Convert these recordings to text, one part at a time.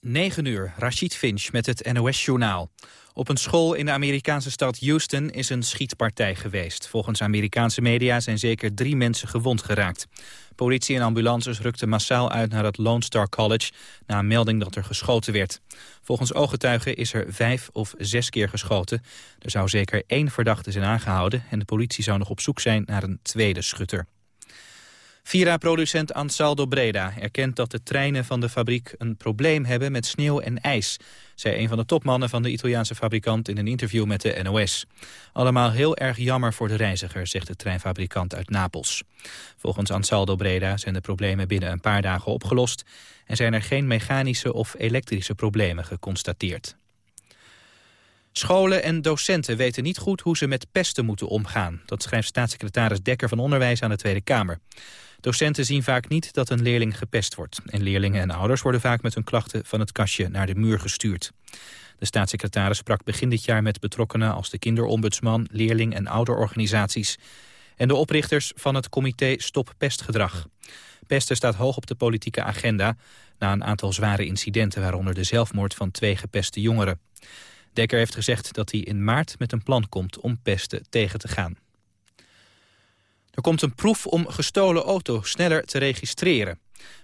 9 uur, Rashid Finch met het NOS-journaal. Op een school in de Amerikaanse stad Houston is een schietpartij geweest. Volgens Amerikaanse media zijn zeker drie mensen gewond geraakt. Politie en ambulances rukten massaal uit naar het Lone Star College... na een melding dat er geschoten werd. Volgens ooggetuigen is er vijf of zes keer geschoten. Er zou zeker één verdachte zijn aangehouden... en de politie zou nog op zoek zijn naar een tweede schutter. Vira-producent Ansaldo Breda erkent dat de treinen van de fabriek een probleem hebben met sneeuw en ijs, zei een van de topmannen van de Italiaanse fabrikant in een interview met de NOS. Allemaal heel erg jammer voor de reiziger, zegt de treinfabrikant uit Napels. Volgens Ansaldo Breda zijn de problemen binnen een paar dagen opgelost en zijn er geen mechanische of elektrische problemen geconstateerd. Scholen en docenten weten niet goed hoe ze met pesten moeten omgaan. Dat schrijft staatssecretaris Dekker van Onderwijs aan de Tweede Kamer. Docenten zien vaak niet dat een leerling gepest wordt. En leerlingen en ouders worden vaak met hun klachten van het kastje naar de muur gestuurd. De staatssecretaris sprak begin dit jaar met betrokkenen als de kinderombudsman, leerling- en ouderorganisaties. En de oprichters van het comité Stop Pestgedrag. Pesten staat hoog op de politieke agenda na een aantal zware incidenten, waaronder de zelfmoord van twee gepeste jongeren. Dekker heeft gezegd dat hij in maart met een plan komt om pesten tegen te gaan. Er komt een proef om gestolen auto's sneller te registreren.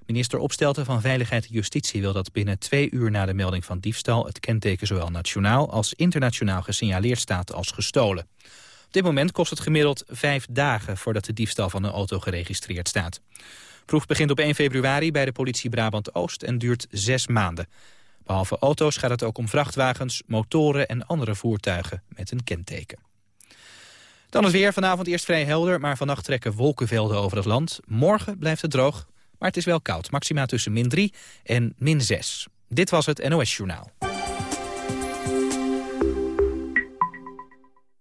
Minister Opstelten van Veiligheid en Justitie wil dat binnen twee uur na de melding van diefstal het kenteken zowel nationaal als internationaal gesignaleerd staat als gestolen. Op dit moment kost het gemiddeld vijf dagen voordat de diefstal van een auto geregistreerd staat. proef begint op 1 februari bij de politie Brabant-Oost en duurt zes maanden. Behalve auto's gaat het ook om vrachtwagens, motoren en andere voertuigen met een kenteken. Dan het weer. Vanavond eerst vrij helder, maar vannacht trekken wolkenvelden over het land. Morgen blijft het droog, maar het is wel koud. Maxima tussen min 3 en min 6. Dit was het NOS Journaal.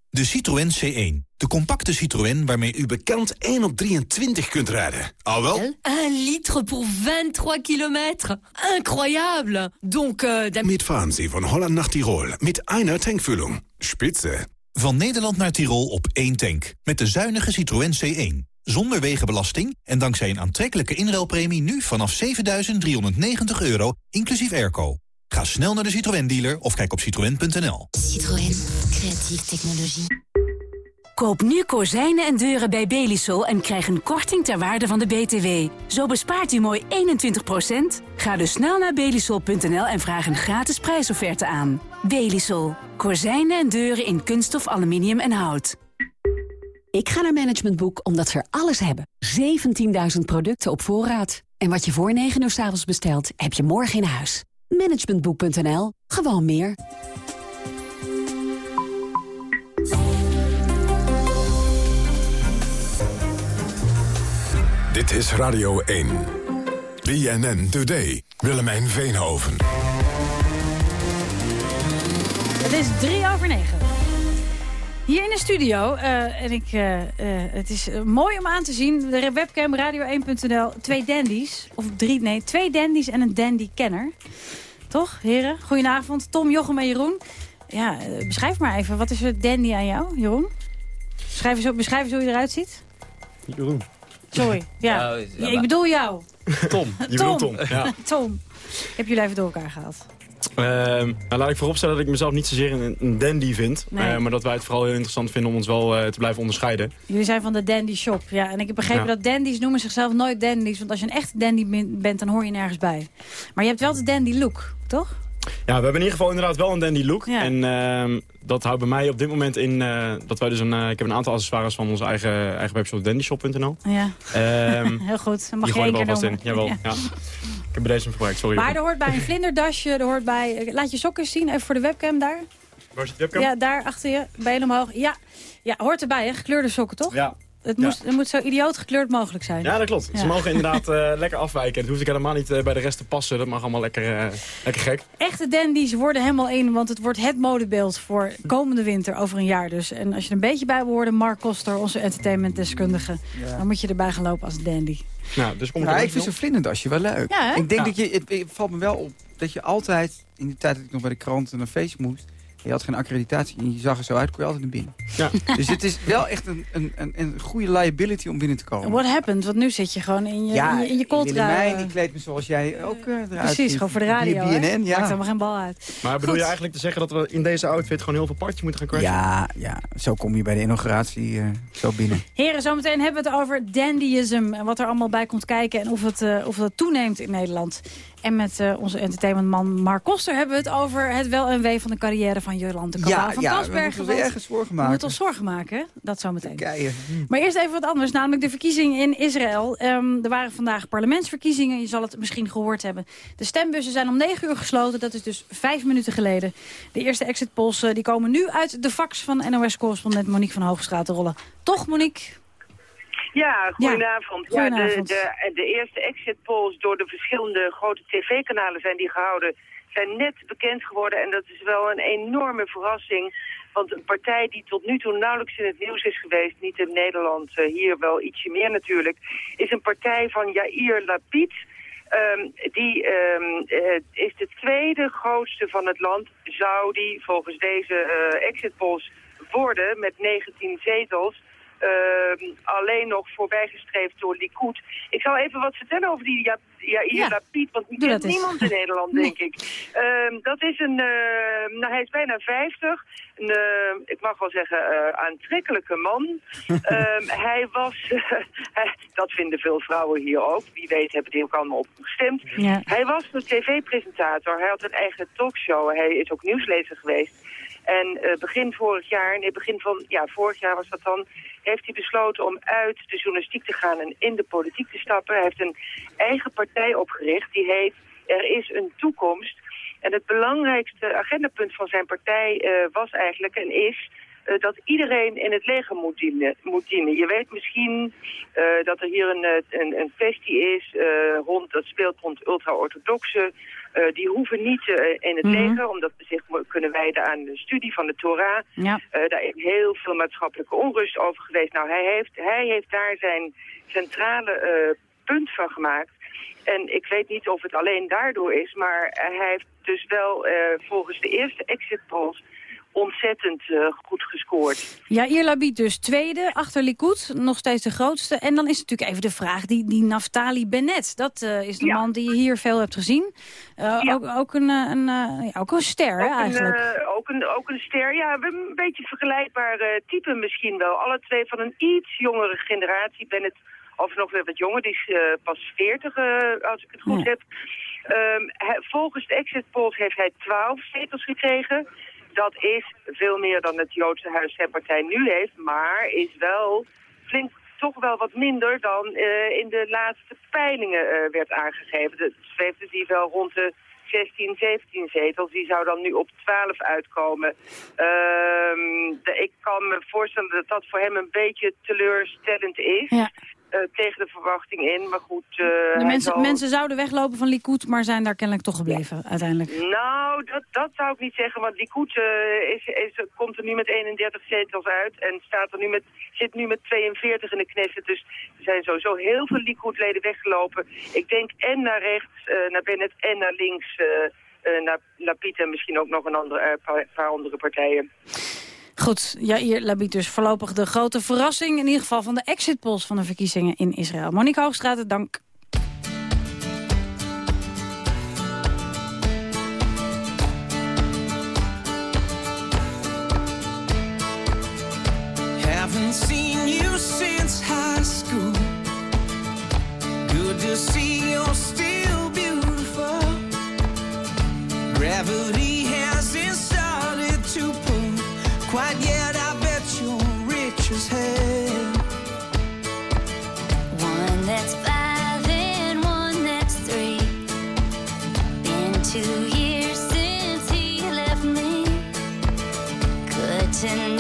De Citroën C1. De compacte Citroën waarmee u bekend 1 op 23 kunt rijden. Al wel? 1 litre voor 23 kilometer. Incroyable. Donc, uh, Mitfahren Sie von Holland nach Tirol mit einer Tankfüllung. Spitze. Van Nederland naar Tirol op één tank. Met de zuinige Citroën C1. Zonder wegenbelasting en dankzij een aantrekkelijke inruilpremie... nu vanaf 7.390 euro, inclusief airco. Ga snel naar de Citroën dealer of kijk op citroën.nl. Citroën. Creatieve technologie. Koop nu kozijnen en deuren bij Belisol en krijg een korting ter waarde van de BTW. Zo bespaart u mooi 21%. Ga dus snel naar belisol.nl en vraag een gratis prijsofferte aan. Belisol. Kozijnen en deuren in kunststof, aluminium en hout. Ik ga naar Management Boek omdat ze er alles hebben. 17.000 producten op voorraad. En wat je voor 9 uur s avonds bestelt, heb je morgen in huis. Managementboek.nl. Gewoon meer. Dit is Radio 1. BNN Today. Willemijn Veenhoven. Het is drie over negen. Hier in de studio, uh, en ik, uh, uh, het is mooi om aan te zien, de webcam radio1.nl, twee dandies, of drie, nee, twee dandies en een dandy-kenner. Toch, heren? Goedenavond, Tom, Jochem en Jeroen. Ja, beschrijf maar even, wat is er dandy aan jou, Jeroen? Beschrijf eens, beschrijf eens hoe je eruit ziet. Jeroen. Sorry, ja. ja, ja ik bedoel jou. Tom, je Tom. Tom. Ja. Tom. Ik heb jullie even door elkaar gehaald. Uh, nou, laat ik vooropstellen dat ik mezelf niet zozeer een, een dandy vind. Nee. Uh, maar dat wij het vooral heel interessant vinden om ons wel uh, te blijven onderscheiden. Jullie zijn van de dandy shop. Ja, en ik heb begrepen ja. dat dandies noemen zichzelf nooit dandies. Want als je een echte dandy bent, dan hoor je nergens bij. Maar je hebt wel de dandy look, toch? Ja, we hebben in ieder geval inderdaad wel een dandy look. Ja. En uh, dat houdt bij mij op dit moment in uh, dat wij dus een... Uh, ik heb een aantal accessoires van onze eigen, eigen webshop dandyshop.nl. Ja, um, heel goed. Dan mag die je één wel keer vast in. Jawel, ja. ja. Ik heb er deze gebruikt, sorry. Maar er hoort bij een vlinderdasje, er hoort bij... Laat je sokken zien, even voor de webcam daar. Waar is de webcam? Ja, daar achter je, bij omhoog. Ja, ja, hoort erbij, hè? gekleurde sokken, toch? Ja. Het, moest, het moet zo idioot gekleurd mogelijk zijn. Ja, dat klopt. Ja. Ze mogen inderdaad uh, lekker afwijken. Het hoeft ik helemaal niet uh, bij de rest te passen. Dat mag allemaal lekker, uh, lekker gek. Echte dandies worden helemaal in, want het wordt het modebeeld voor komende winter over een jaar dus. En als je er een beetje bij behoorde, Mark Koster, onze entertainmentdeskundige, ja. dan moet je erbij gaan lopen als dandy. Nou, dus kom ik, nou, ik vind zo'n vlinderdasje wel leuk. Ja, ik denk ja. dat je, het, het, valt me wel op dat je altijd, in de tijd dat ik nog bij de krant en een feest moest, Je had geen accreditatie en je zag er zo uit, kon je altijd naar binnen. Ja. Dus het is wel echt een, een, een, een goede liability om binnen te komen. What happened? Want nu zit je gewoon in je, ja, in je, in je die kleedt me zoals jij ook uh, eruit Precies, ziet. gewoon voor de radio. BNN, hè? ja. Maakt helemaal geen bal uit. Maar bedoel Goed. je eigenlijk te zeggen dat we in deze outfit gewoon heel veel partjes moeten gaan crashen? Ja, ja, zo kom je bij de inauguratie eh, zo binnen. Heren, zometeen hebben we het over dandyism. En wat er allemaal bij komt kijken. En of het, eh, of het toeneemt in Nederland. En met eh, onze entertainmentman Mark Koster hebben we het over het wel en wee van de carrière van Jolande Kabaal van ja, we Kasbergen. moeten ons want ergens zorgen We maken. moeten ons zorgen maken, dat zometeen. Hm. Maar eerst even wat anders, namelijk de verkiezingen in Israël. Ehm, er waren vandaag parlementsverkiezingen, je zal het misschien gehoord hebben. De stembussen zijn om 9 uur gesloten, dat is dus vijf minuten geleden. De eerste exit polls eh, die komen nu uit de fax van NOS-correspondent Monique van Hoogstraat te rollen. Toch, Monique? Ja, goedenavond. Ja, goedenavond. de, de, de eerste exit polls door de verschillende grote tv-kanalen zijn die gehouden, zijn net bekend geworden. En dat is wel een enorme verrassing. Want een partij die tot nu toe nauwelijks in het nieuws is geweest, niet in Nederland, eh, hier wel ietsje meer natuurlijk, is een partij van Yair Lapid. Ehm, die ehm, eh, is de tweede grootste van het land, zou die volgens deze eh, exit polls worden met 19 zetels. Ehm, alleen nog voorbijgestreefd door Likud. Ik zal even wat vertellen over die Ja- Ja, Lapid, want die doe kent niemand in Nederland, denk ik. Ehm, dat is een, eh, nou hij is bijna 50, een, eh, ik mag wel zeggen, eh, aantrekkelijke man. Ehm, hij was, dat vinden veel vrouwen hier ook, wie weet hebben die ook allemaal op hem gestemd. Ja. Hij was een tv-presentator, hij had een eigen talkshow, hij is ook nieuwslezer geweest. En eh, begin vorig jaar, nee begin van, ja vorig jaar was dat dan, heeft hij besloten om uit de journalistiek te gaan en in de politiek te stappen. Hij heeft een eigen partij opgericht, die heet Er is een toekomst. En het belangrijkste agendapunt van zijn partij eh, was eigenlijk en is eh, dat iedereen in het leger moet dienen. Moet dienen. Je weet misschien eh, dat er hier een, eh, een, een kwestie is, rond, dat speelt rond ultra-orthodoxen. Die hoeven niet in het Mhm. leger, omdat ze zich kunnen wijden aan de studie van de Torah. Ja. Daar is heel veel maatschappelijke onrust over geweest. Nou, hij heeft, hij heeft daar zijn centrale punt van gemaakt. En ik weet niet of het alleen daardoor is, maar hij heeft dus wel volgens de eerste exit polls ontzettend eh, goed gescoord. Yair Lapid dus tweede, achter Likud, nog steeds de grootste. En dan is natuurlijk even de vraag, die, die Naftali Bennett. Dat eh, is de Ja. man die je hier veel hebt gezien. Eh, Ja. ook, ook, een, een, ja, ook een ster, Ook een, eigenlijk. eh, ook, een, ook een ster, ja, een beetje vergelijkbaar type misschien wel. Alle twee van een iets jongere generatie. Bennett of nog weer wat jonger, die is pas 40 eh, als ik het goed Ja. heb. Ehm, hij- volgens de exit polls heeft hij 12 zetels gekregen. Dat is veel meer dan het Joodse Huis partij nu heeft, maar is wel flink toch wel wat minder dan eh, in de laatste peilingen eh, werd aangegeven. De zweeft dus hier wel rond de 16, 17 zetels. Die zou dan nu op 12 uitkomen. Ehm, ik kan me voorstellen dat dat voor hem een beetje teleurstellend is. Ja. Eh, tegen de verwachting in, maar goed... eh, De mensen, zal- mensen zouden weglopen van Likud, maar zijn daar kennelijk toch gebleven uiteindelijk. Nou, dat, dat zou ik niet zeggen, want Likud eh, is, is, komt er nu met 31 zetels uit en staat er nu met, zit nu met 42 in de Knesset. Dus er zijn sowieso heel veel Likud-leden weggelopen. Ik denk en naar rechts, naar Bennett en naar links, naar Lapid en misschien ook nog een andere, paar andere partijen. Goed, Jair Lapid dus voorlopig de grote verrassing... in ieder geval van de exit polls van de verkiezingen in Israël. Monique Hoogstraat, dank. High school. To see you're still beautiful. Gravity rich as. One that's five and one that's three. Been two years since he left me. Good to know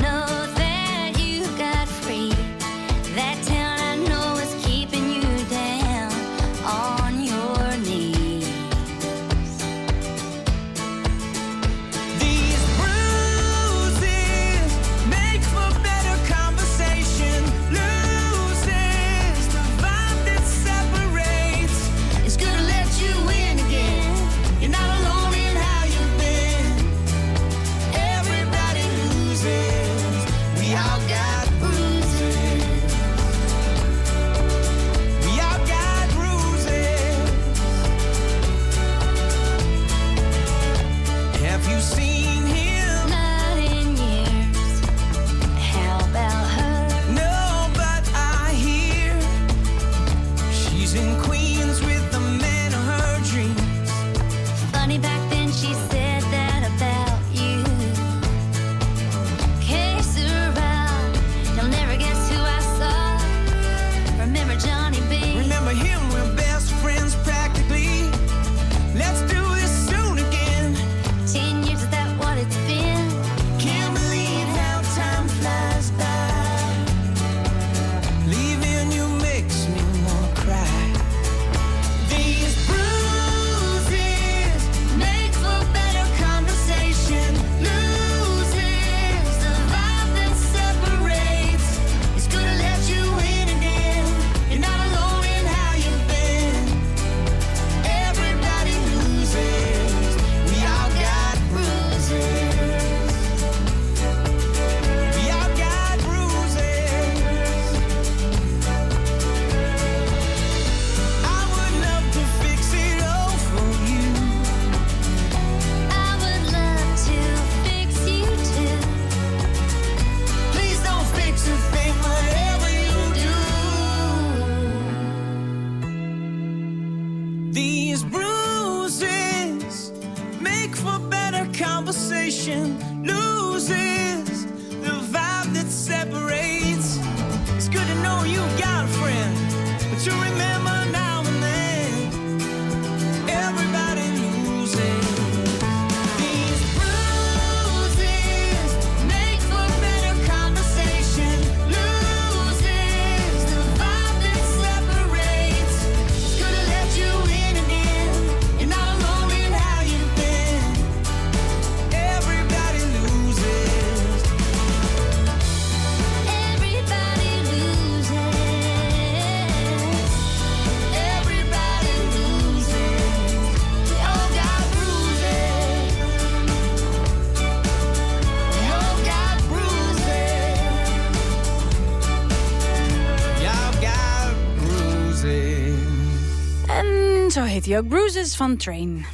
heet hij Bruises van Train.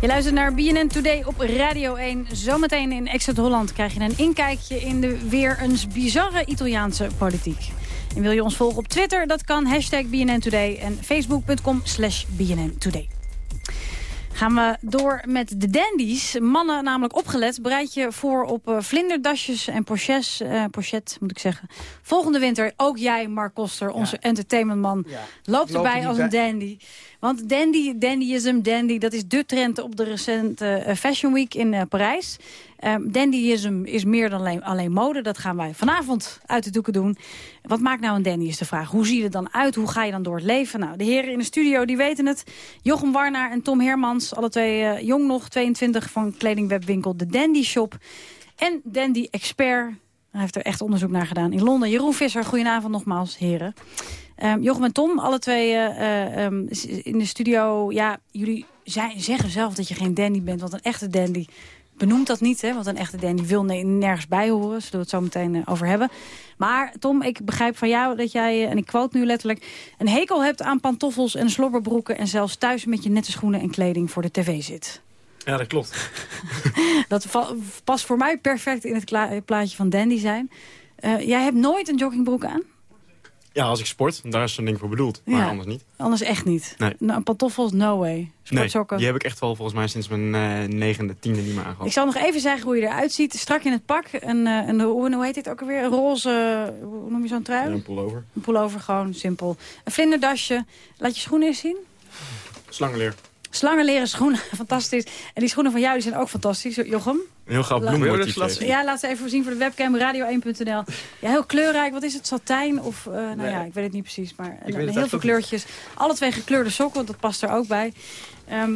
Je luistert naar BNN Today op Radio 1. Zometeen in Exit Holland krijg je een inkijkje in de weer eens bizarre Italiaanse politiek. En wil je ons volgen op Twitter? Dat kan hashtag BNN Today en facebook.com slash BNN Today. Gaan we door met de dandies. Mannen namelijk opgelet. Bereid je voor op eh, vlinderdasjes en pochets, eh, pochet, moet ik zeggen. Volgende winter ook jij, Mark Koster, onze entertainmentman, loopt Lopen erbij als een dandy. Want dandy, dandyism, dandy, dat is de trend op de recente eh, Fashion Week in eh, Parijs. Ehm, dandyism is meer dan alleen, alleen mode. Dat gaan wij vanavond uit de doeken doen. Wat maakt nou een dandy is de vraag. Hoe zie je er dan uit? Hoe ga je dan door het leven? Nou, de heren in de studio die weten het. Jochem Warnaar en Tom Hermans. Alle twee eh, jong nog, 22 van kledingwebwinkel De Dandy Shop. En Dandy Expert. Hij heeft er echt onderzoek naar gedaan in Londen. Jeroen Visser, goedenavond nogmaals, heren. Ehm, Jochem en Tom, alle twee eh, eh, ehm, in de studio. Ja, jullie zijn, zeggen zelf dat je geen dandy bent, want een echte dandy benoemt dat niet. Hè? Want een echte dandy wil ne- nergens bij horen. Zullen we het zo meteen eh, over hebben. Maar Tom, ik begrijp van jou dat jij, en ik quote nu letterlijk... een hekel hebt aan pantoffels en slobberbroeken... en zelfs thuis met je nette schoenen en kleding voor de tv zit. Ja, dat klopt. Dat past voor mij perfect in het plaatje van dandy zijn. Jij hebt nooit een joggingbroek aan? Ja, als ik sport, daar is zo'n ding voor bedoeld. Maar Ja. anders niet. Anders echt niet. Nee. Nou, pantoffels, no way. Nee, Sportsokken. die heb ik echt wel volgens mij sinds mijn eh, negende, tiende niet meer aangehad. Ik zal nog even zeggen hoe je eruit ziet. Strak in het pak. Een, eh, een, hoe, hoe heet dit ook alweer? Een roze, hoe noem je zo'n trui? Ja, een pullover. Een pullover, gewoon simpel. Een vlinderdasje. Laat je schoenen eens zien. Slangenleer. Slangenleren schoenen, fantastisch. En die schoenen van jou die zijn ook fantastisch, Jochem. Een heel gaaf dat Ja, laat ze even zien voor de webcam, radio1.nl. Ja, heel kleurrijk. Wat is het, satijn? Of, eh, nou Nee. ja, ik weet het niet precies. Maar weet het heel veel kleurtjes. Alle twee gekleurde sokken, want dat past er ook bij. Ehm,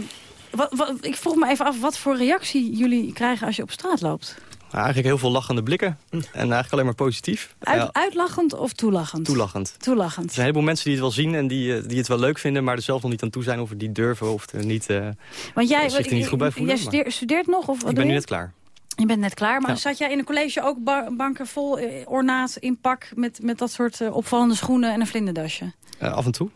wat, wat, ik vroeg me even af wat voor reactie jullie krijgen als je op straat loopt. Nou, eigenlijk heel veel lachende blikken. En eigenlijk alleen maar positief. Uit, Ja, Uitlachend of toelachend? toelachend. Toelachend. Er zijn een heleboel mensen die het wel zien en die, eh, die het wel leuk vinden... maar er zelf nog niet aan toe zijn of het niet durven of er niet... eh, Want jij, zich er niet goed bij voelen, jij studeert, studeert nog? Of wat ik doe ben nu net klaar. Je bent net klaar, maar Ja. zat jij in een college ook ba- banken vol eh, ornaat in pak... met, met dat soort eh, opvallende schoenen en een vlinderdasje? Eh, af en toe.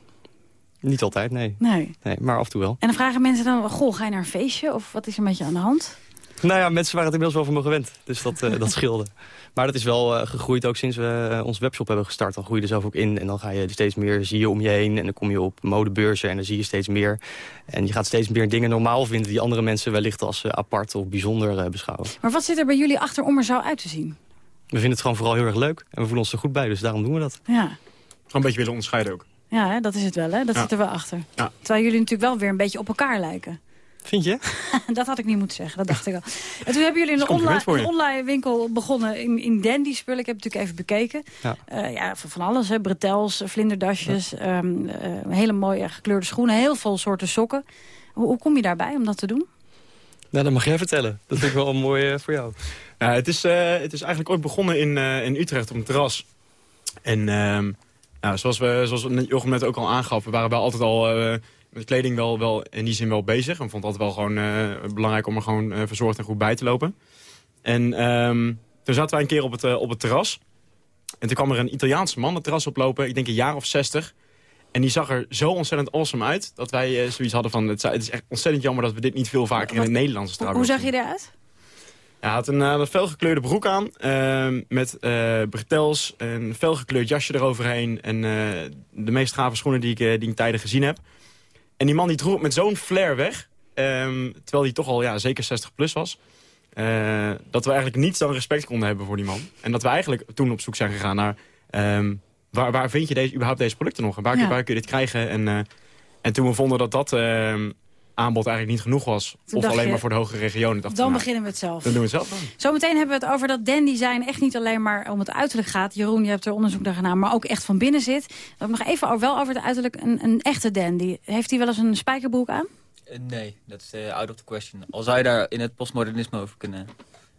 Niet altijd, nee. Nee. nee. Maar af en toe wel. En dan vragen mensen dan, goh, ga je naar een feestje? Of wat is er met je aan de hand? Nou ja, mensen waren het inmiddels wel van me gewend. Dus dat, eh, dat scheelde. Maar dat is wel eh, gegroeid ook sinds we uh, onze webshop hebben gestart. Dan groei je er zelf ook in. En dan ga je steeds meer, zie je om je heen. En dan kom je op modebeurzen en dan zie je steeds meer. En je gaat steeds meer dingen normaal vinden... die andere mensen wellicht als uh, apart of bijzonder uh, beschouwen. Maar wat zit er bij jullie achter om er zo uit te zien? We vinden het gewoon vooral heel erg leuk. En we voelen ons er goed bij, dus daarom doen we dat. Ja. Gewoon een beetje willen onderscheiden ook. Ja, hè, dat is het wel, hè? Dat Ja. zit er wel achter. Ja. Terwijl jullie natuurlijk wel weer een beetje op elkaar lijken. Vind je? dat had ik niet moeten zeggen, dat dacht ik al. En toen hebben jullie een, is online, een winkel begonnen in, in dandy spullen. Ik heb het natuurlijk even bekeken. Ja. Eh, ja, van van alles, hè. bretels, vlinderdasjes, ehm, eh, hele mooie gekleurde schoenen, heel veel soorten sokken. Hoe, hoe kom je daarbij om dat te doen? Nou, dat mag jij vertellen. Dat vind ik wel mooi uh, voor jou. Het, is, het is eigenlijk ooit begonnen in, in Utrecht op een terras. En uh, nou, zoals, we, zoals Jochem net ook al aangaf, we waren wel altijd al met kleding wel, wel in die zin wel bezig. En het altijd wel gewoon uh, belangrijk om er gewoon uh, verzorgd en goed bij te lopen. En um, toen zaten wij een keer op het, uh, op het terras. En toen kwam er een Italiaanse man het terras oplopen, ik denk een jaar of zestig. En die zag er zo ontzettend awesome uit, dat wij zoiets hadden van... Het, het is echt ontzettend jammer dat we dit niet veel vaker in het Nederlandse straat Hoe zag je eruit? hij had een, een felgekleurde broek aan, uh, met uh, bretels, een felgekleurd jasje eroverheen... en uh, de meest gave schoenen die ik, die ik tijden gezien heb. En die man die droeg het met zo'n flair weg... ehm, terwijl hij toch al ja, zeker 60 plus was... eh, dat we eigenlijk niets dan respect konden hebben voor die man. En dat we eigenlijk toen op zoek zijn gegaan naar... ehm, waar, waar vind je deze, überhaupt deze producten nog? Waar, Ja. waar kun je dit krijgen? En, eh, en toen we vonden dat dat ehm, aanbod eigenlijk niet genoeg was... Toen of dacht alleen je, maar voor de hogere regionen... dachten Dan nou, beginnen we het zelf. Dan doen we het zelf dan. Zometeen hebben we het over dat dandy zijn echt niet alleen maar om het uiterlijk gaat. Jeroen, je hebt er onderzoek naar gedaan, maar ook echt van binnen zit. Dan nog even wel over het uiterlijk. Een, een echte dandy. Heeft hij wel eens een spijkerbroek aan? Eh, nee, dat is eh, out of the question. Al zou je daar in het postmodernisme over kunnen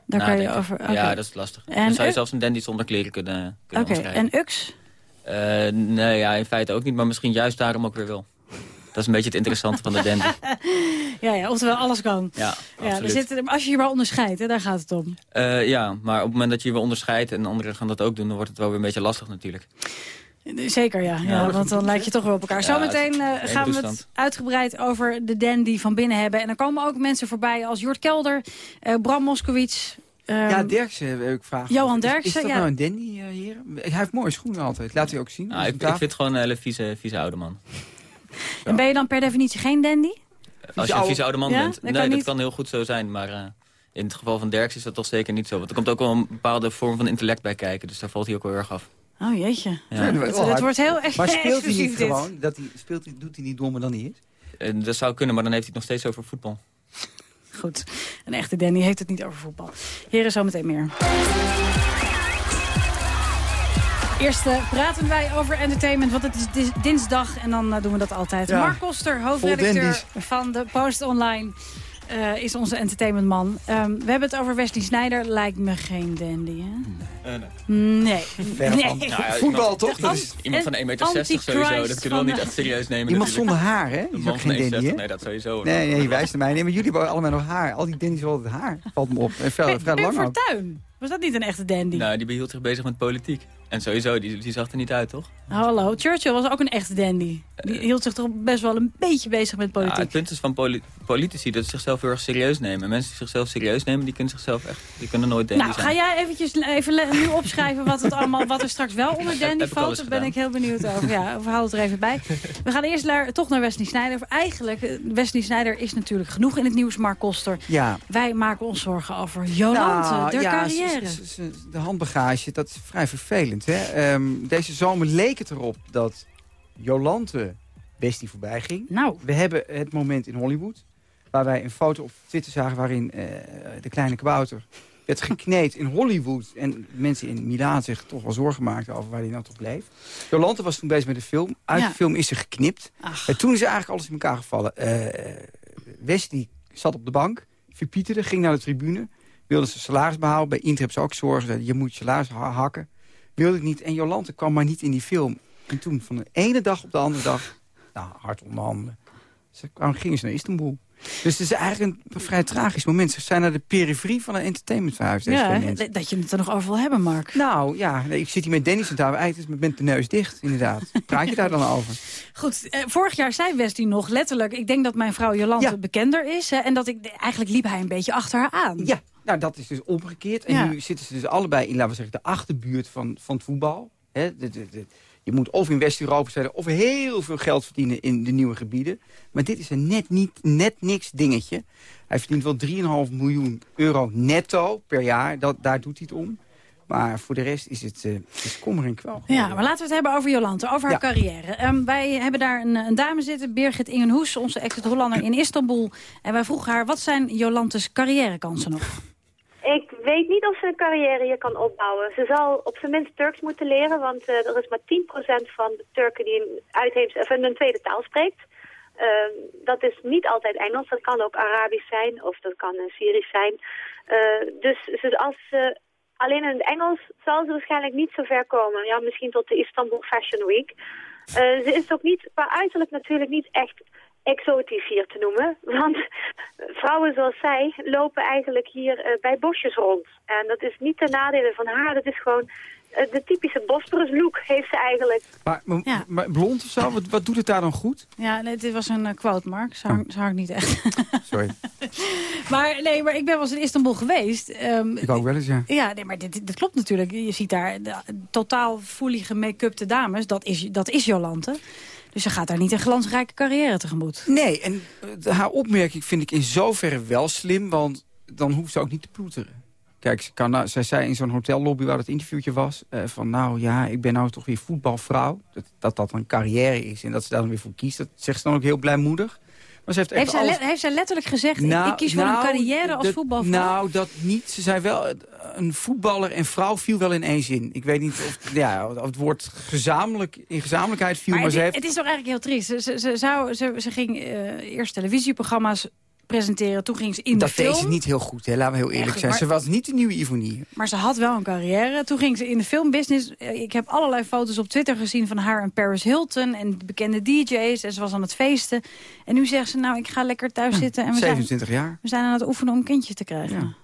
Daar kan je over-. Ja, dat is lastig. En Dan zou je zelfs een dandy zonder kleren kunnen, kunnen Oké, omschrijven. en Ux? Eh, nee, ja, in feite ook niet, maar misschien juist daarom ook weer wel. Dat is een beetje het interessante van de dandy. Ja, ja, oftewel alles kan. Ja, Ja, er zit, als je je maar onderscheidt, hè, daar gaat het om. Eh, ja, maar op het moment dat je je weer onderscheidt en anderen gaan dat ook doen... dan wordt het wel weer een beetje lastig natuurlijk. Zeker, ja. ja, Ja. want dan lijkt je toch wel op elkaar. Ja, Zometeen eh, een gaan we het uitgebreid over de dandy van binnen hebben. En er komen ook mensen voorbij als Jort Kelder, eh, Bram Moskowitz... ehm, ja, Derksen heb ik vragen. Johan Is- Is, Derksen, dat ja. nou een dandy, hier? Hij heeft mooie schoenen altijd. Laat hij ook zien. Nou, op ik, vind het gewoon een hele vieze, vieze oude man. En ben je dan per definitie geen dandy? Als je een vieze oude man Ja? bent. Dat nee, kan dat kan heel goed zo zijn. Maar eh, in het geval van Derks is dat toch zeker niet zo. Want er komt ook wel een bepaalde vorm van intellect bij kijken. Dus daar valt hij ook wel erg af. Oh jeetje. Ja. Het, het wordt heel echt Maar speelt hij niet dit. gewoon? Dat hij, speelt hij, doet hij niet dommer dan hij is? En dat zou kunnen, maar dan heeft hij het nog steeds over voetbal. Goed. Een echte Danny heeft het niet over voetbal. Heren, zometeen meer. Eerst eh, praten wij over entertainment, want het is dinsdag en dan eh, doen we dat altijd. Ja. Mark Koster, hoofdredacteur van de Post Online, eh, is onze entertainmentman. Ehm, we hebben het over Wesley Snijder, lijkt me geen dandy, hè? Nee. Verre nee. van. Voetbal toch? Dat is- Iemand van 1,60 meter sowieso. Dat kunnen we niet echt serieus nemen Iemand natuurlijk. zonder haar, hè? Is ook geen dandy, 1,60, hè? nee, dat sowieso. Nee, nee, wijst naar mij. Nee, maar jullie hebben allemaal nog haar. Al die dandies hadden het haar. Valt me op. En vrij, lang. Fortuyn, was dat niet een echte dandy? Nou, die behield zich bezig met politiek. En sowieso, die, die zag er niet uit, toch? Hallo, Churchill was ook een echte dandy. Die hield zich toch best wel een beetje bezig met Ja, het politiek. punt is van poli- politici dat ze zichzelf heel erg serieus nemen. Mensen die zichzelf serieus nemen, die kunnen zichzelf echt, die kunnen nooit dandy nou, zijn. ga jij eventjes even nu opschrijven wat, het allemaal, wat er straks wel onder dandy al valt? Daar ben ik heel benieuwd over. Ja, we houden het er even bij. We gaan eerst naar, toch naar Wesley Snijder. Eigenlijk, eh, Wesley Snijder is natuurlijk genoeg in het nieuws, Mark Koster. Ja. Wij maken ons zorgen over Jolante, Nou, de ja, carrière. De handbagage, dat is vrij vervelend. Hè? Ehm, deze zomer leek het erop dat Jolante Bestie voorbij ging. Nou. We hebben het moment in Hollywood... waar wij een foto op Twitter zagen waarin eh, de kleine kabouter werd gekneed in Hollywood. En mensen in Milaan zich toch wel zorgen maakten over waar hij nou toch bleef. Jolante was toen bezig met de film. Uit Ja. de film is ze geknipt. En toen is eigenlijk alles in elkaar gevallen. Eh Wesley zat op de bank, verpieterde, ging naar de tribune. Wilde zijn salaris behouden. Bij Inter hebben ze ook zorgen. Je moet je salaris ha- hakken. Wilde ik niet. En Jolante kwam maar niet in die film. En toen van de ene dag op de andere dag... Nou, hard onderhandelen. Ze kwamen, gingen ze naar Istanbul. Dus het is eigenlijk een vrij tragisch moment. Ze zijn naar de periferie van een entertainment verhuisd. deze Ja, mensen. dat je het er nog over wil hebben, Mark. Nou, ja, nee, ik zit hier met Dennis aan tafel. Eigenlijk is met de neus dicht, inderdaad. Praat je daar dan over? Goed, eh, vorig jaar zei Wesley nog letterlijk... ik denk dat mijn vrouw Jolante bekender is... Hè, en dat ik eigenlijk liep hij een beetje achter haar aan. Ja, nou dat is dus omgekeerd. En Ja. nu zitten ze dus allebei in, laten we zeggen, de achterbuurt van, van het voetbal. Hè, de, de, de- je moet of in West-Europa zijn of heel veel geld verdienen in de nieuwe gebieden. Maar dit is een net, niet, net niks dingetje. Hij verdient wel 3,5 miljoen euro netto per jaar. Dat, daar doet hij het om. Maar voor de rest is het, eh is kommer en kwel. Ja, maar laten we het hebben over Jolante, over haar Ja. carrière. Ehm, wij hebben daar een, een dame zitten, Birgit Ingenhoes, onze ex-Hollander in Istanbul. En wij vroegen haar, wat zijn Jolantes carrièrekansen nog? Ik weet niet of ze een carrière hier kan opbouwen. Ze zal op zijn minst Turks moeten leren, want eh, er is maar 10% van de Turken die een, uitheemse, of een tweede taal spreekt. Ehm, dat is niet altijd Engels, dat kan ook Arabisch zijn of dat kan eh, Syrisch zijn. Eh, dus als ze alleen in het Engels zal ze waarschijnlijk niet zo ver komen. Ja, misschien tot de Istanbul Fashion Week. Ze is ook niet, qua uiterlijk natuurlijk niet echt exotisch hier te noemen. Want vrouwen zoals zij lopen eigenlijk hier eh, bij bosjes rond. En dat is niet ten nadele van haar. Dat is gewoon eh, de typische Bosporus look heeft ze eigenlijk. Maar, maar, maar blond of zo, wat, wat doet het daar dan goed? Ja, nee, dit was een eh, quote, Mark. Zo hang ik niet echt. Sorry, maar nee, maar ik ben wel eens in Istanbul geweest. Ehm, ik ook wel eens, ja. Ja, nee, maar dit, dit klopt natuurlijk. Je ziet daar de, totaal fully gemake-upte dames. Dat is, dat is Jolante. Dus ze gaat daar niet een glansrijke carrière tegemoet. Nee, en eh, haar opmerking vind ik in zoverre wel slim... want dan hoeft ze ook niet te ploeteren. Kijk, ze kan, nou- zij zei in zo'n hotellobby waar het interviewtje was... eh, van nou ja, ik ben nou toch weer voetbalvrouw. Dat, dat dat een carrière is en dat ze daar dan weer voor kiest. Dat zegt ze dan ook heel blijmoedig. Maar ze heeft Heeft zij, alles... le- heeft zij letterlijk gezegd, ik- Nou, ik kies voor nou, een carrière als voetbalvrouw? Nou, dat niet. Ze zei wel, een voetballer en vrouw viel wel in één zin. Ik weet niet of, ja, of het woord gezamenlijk, in gezamenlijkheid viel, maar, Maar ze het, heeft... het is toch eigenlijk heel triest. Ze, ze, ze, zou, ze, ze ging eh, eerst televisieprogramma's presenteren. Toen ging ze in dat de film. deed ze niet heel goed, hè? laten we heel eerlijk Echt, zijn. maar- Ze was niet de nieuwe Ivonie. Maar ze had wel een carrière. Toen ging ze in de filmbusiness. Eh, Ik heb allerlei foto's op Twitter gezien van haar en Paris Hilton. En bekende DJ's. En ze was aan het feesten. En nu zegt ze, nou, ik ga lekker thuis zitten. En we zijn, 27 jaar. we zijn aan het oefenen om een kindje te krijgen.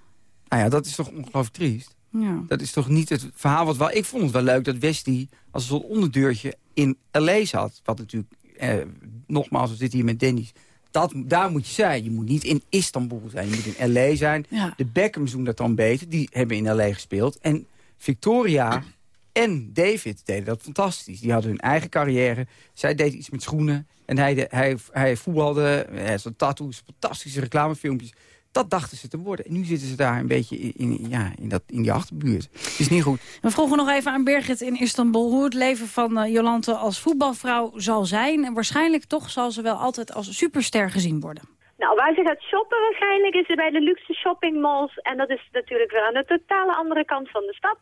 Nou ja, dat is toch ongelooflijk triest. Ja. Dat is toch niet het verhaal wat wel... Ik vond het wel leuk dat Westie als een soort onderdeurtje in L.A. zat. Wat natuurlijk, eh, nogmaals, we zitten hier met Dennis. Dat, daar moet je zijn. Je moet niet in Istanbul zijn. Je moet in L.A. zijn. Ja. De Beckhams doen dat dan beter. Die hebben in L.A. gespeeld. En Victoria en David deden dat fantastisch. Die hadden hun eigen carrière. Zij deed iets met schoenen. En hij, de- hij, hij voetbalde. Hij had tattoos, fantastische reclamefilmpjes. Dat dachten ze te worden. En nu zitten ze daar een beetje in, in, ja, in, dat, in die achterbuurt. Het is niet goed. We vroegen nog even aan Birgit in Istanbul... hoe het leven van eh, Jolante als voetbalvrouw zal zijn. En waarschijnlijk toch zal ze wel altijd als superster gezien worden. Nou, waar ze gaat shoppen waarschijnlijk is ze bij de luxe shoppingmalls. En dat is natuurlijk weer aan de totale andere kant van de stad.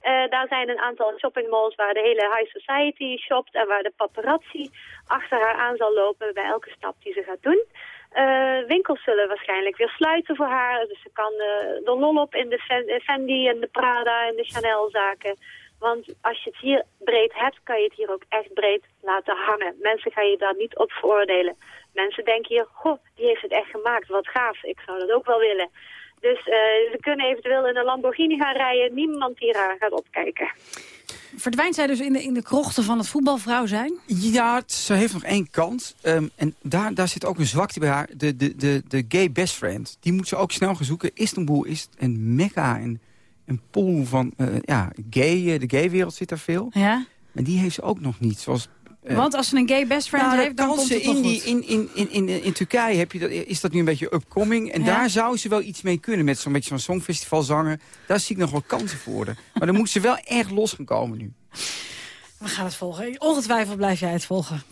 Eh, daar zijn een aantal shoppingmalls waar de hele high society shopt... en waar de paparazzi achter haar aan zal lopen bij elke stap die ze gaat doen. Eh, winkels zullen waarschijnlijk weer sluiten voor haar. Dus ze kan eh, de lol op in de eh, Fendi en de Prada en de Chanel zaken. Want als je het hier breed hebt, kan je het hier ook echt breed laten hangen. Mensen gaan je daar niet op veroordelen. Mensen denken hier, goh, die heeft het echt gemaakt. Wat gaaf, ik zou dat ook wel willen. Dus ze kunnen eventueel in een Lamborghini gaan rijden. Niemand die haar gaat opkijken. Verdwijnt zij dus in de, in de krochten van het voetbalvrouw zijn? Ja, ze heeft nog één kans. Ehm, en daar, daar zit ook een zwakte bij haar. De, de, de, de gay best friend. Die moet ze ook snel gaan zoeken. Istanbul is een mekka en een pool van eh, ja, gay. eh, De gaywereld zit daar veel. Ja? Maar die heeft ze ook nog niet. Zoals, Want als ze een gay best friend nou, heeft, dan komt ze het toch in, die, in, in, in, in, in Turkije heb je dat, is dat nu een beetje upcoming. En Ja. daar zou ze wel iets mee kunnen. Met zo'n beetje zo'n songfestival zangen. Daar zie ik nog wel kansen voor. Maar dan moet ze wel echt los gaan komen nu. We gaan het volgen. Ongetwijfeld blijf jij het volgen.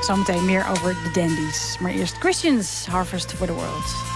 Zometeen meer over de dandies. Maar eerst Christians Harvest for the World.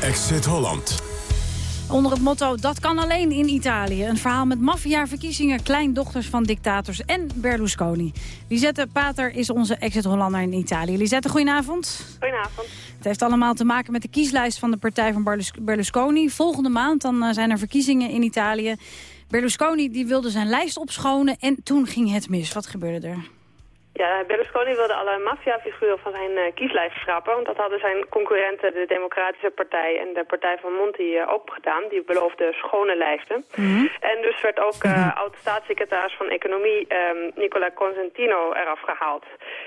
Exit Holland. Onder het motto Dat kan alleen in Italië. Een verhaal met maffia-verkiezingen, kleindochters van dictators en Berlusconi. Lisette Pater is onze exit-Hollander in Italië. Lisette, goedenavond. Goedenavond. Het heeft allemaal te maken met de kieslijst van de partij van Berlus- Berlusconi. Volgende maand dan eh, zijn er verkiezingen in Italië. Berlusconi die wilde zijn lijst opschonen en toen ging het mis. Wat gebeurde er? Ja, Berlusconi wilde alle maffiafiguren van zijn eh, kieslijst schrappen. Want dat hadden zijn concurrenten, de Democratische Partij en de Partij van Monti, eh, ook gedaan. Die beloofden schone lijsten. En dus werd ook eh oud-staatssecretaris van Economie ehm, Nicola Cosentino eraf gehaald.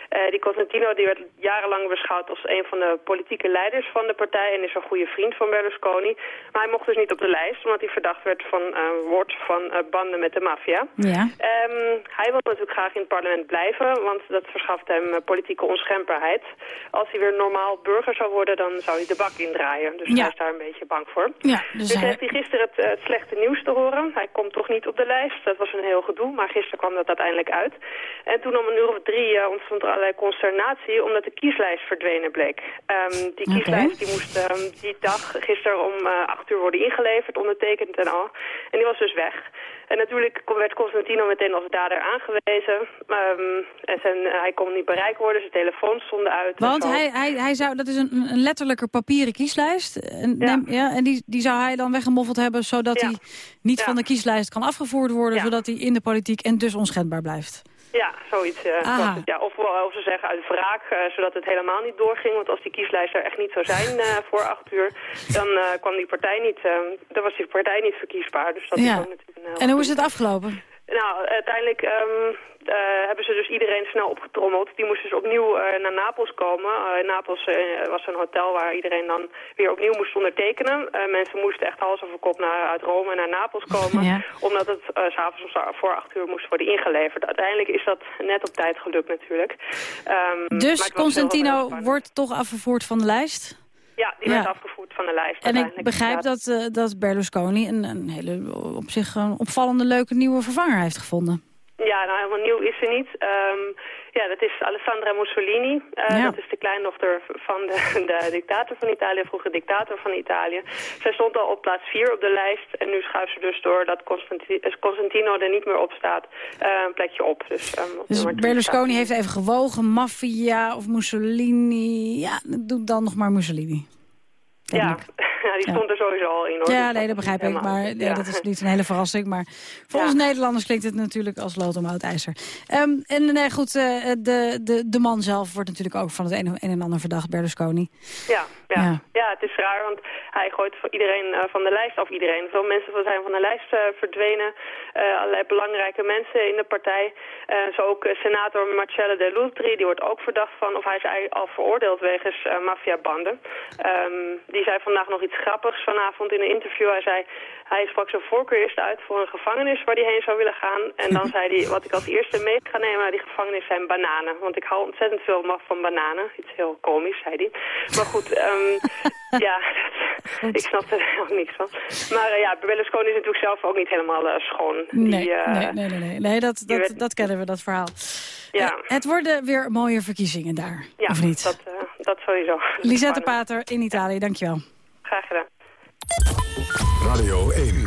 Eh, die Cosentino die werd jarenlang beschouwd als een van de politieke leiders van de partij... en is een goede vriend van Berlusconi. Maar hij mocht dus niet op de lijst, omdat hij verdacht werd van eh woord van eh, banden met de maffia. Ja. Ehm, hij wil natuurlijk graag in het parlement blijven, want dat verschaft hem politieke onschendbaarheid. Als hij weer normaal burger zou worden, dan zou hij de bak indraaien. Dus Ja. hij is daar een beetje bang voor. Ja, dus Dus hij- heeft hij gisteren het, het slechte nieuws te horen. Hij komt toch niet op de lijst. Dat was een heel gedoe, maar gisteren kwam dat uiteindelijk uit. En toen om een uur of drie ontstond er allerlei consternatie... omdat de kieslijst verdwenen bleek. Ehm, die kieslijst die moest ehm, die dag gisteren om eh, acht uur worden ingeleverd, ondertekend en al. En die was dus weg. En natuurlijk werd Constantino meteen als dader aangewezen. Ehm, en zijn, eh, hij kon niet bereikt worden, zijn telefoon stond uit. Want hij, hij, hij zou, dat is een, een letterlijke papieren kieslijst. En, neem- ja, en die, die zou hij dan weggemoffeld hebben... zodat hij niet van de kieslijst kan afgevoerd worden... zodat hij in de politiek en dus onschendbaar blijft. Ja, zoiets. eh, het, ja. Of, wel- of ze zeggen uit wraak, eh, zodat het helemaal niet doorging. Want als die kieslijst er echt niet zou zijn eh, voor acht uur... dan eh, kwam die partij niet, eh, dan was die partij niet verkiesbaar. Dus dat is Ja. ook natuurlijk een En hoe is het afgelopen? Nou, uiteindelijk ehm, eh, hebben ze dus iedereen snel opgetrommeld. Die moesten dus opnieuw eh, naar Napels komen. Eh, Napels was een hotel waar iedereen dan weer opnieuw moest ondertekenen. Mensen moesten echt hals over kop naar, uit Rome naar Napels komen. Ja. Omdat het s s'avonds voor acht uur moest worden ingeleverd. Uiteindelijk is dat net op tijd gelukt natuurlijk. Ehm, Dus Constantino wordt toch afgevoerd van de lijst? Ja, die Ja. werd afgevoerd van de lijst. En ik begrijp dat, eh, dat Berlusconi een, een hele op zich een opvallende leuke nieuwe vervanger heeft gevonden. Ja, nou helemaal nieuw is ze niet. Ehm, ja, dat is Alessandra Mussolini. Eh, Ja. Dat is de kleindochter van de, de dictator van Italië, vroeger dictator van Italië. Zij stond al op plaats 4 op de lijst en nu schuift ze dus door dat Constanti- eh, Constantino er niet meer op staat, eh, een plekje op. Dus, ehm, Dus Berlusconi heeft even gewogen, maffia of Mussolini. Ja, doe dan nog maar Mussolini. Ja, die stond er sowieso al in. Hoor. Ja, nee, dat begrijp ik. Maar dat is niet een hele verrassing. Maar voor ons Nederlanders klinkt het natuurlijk als lood om oud ijzer. Ehm, en nee, goed, eh, de, de, de man zelf wordt natuurlijk ook van het een en ander verdacht, Berlusconi. Ja, ja. Ja. ja. het is raar, want hij gooit voor iedereen eh, van de lijst af. Iedereen. Veel mensen zijn van de lijst eh, verdwenen. Eh, allerlei belangrijke mensen in de partij. Zo ook senator Marcello De Lutri, die wordt ook verdacht van... of hij is eigenlijk al veroordeeld wegens eh maffiabanden. Ehm, die zei vandaag nog iets grappigs vanavond in een interview. Hij zei, hij sprak zijn voorkeur eerst uit voor een gevangenis waar hij heen zou willen gaan. En dan zei hij, wat ik als eerste mee ga nemen naar die gevangenis zijn bananen. Want ik hou ontzettend veel maf van bananen. Iets heel komisch, zei hij. Maar goed, ehm, ja, dat- ik snap er ook niks van. Maar eh, ja, Berlusconi is natuurlijk zelf ook niet helemaal eh, schoon. Nee, Die, eh, nee, nee, nee. nee. nee dat, dat, werd- dat kennen we, dat verhaal. Ja. Eh, het worden weer mooie verkiezingen daar, Ja, of niet? Dat, eh, dat sowieso. Lisette Pater in Italië, dankjewel. Graag gedaan. Radio 1.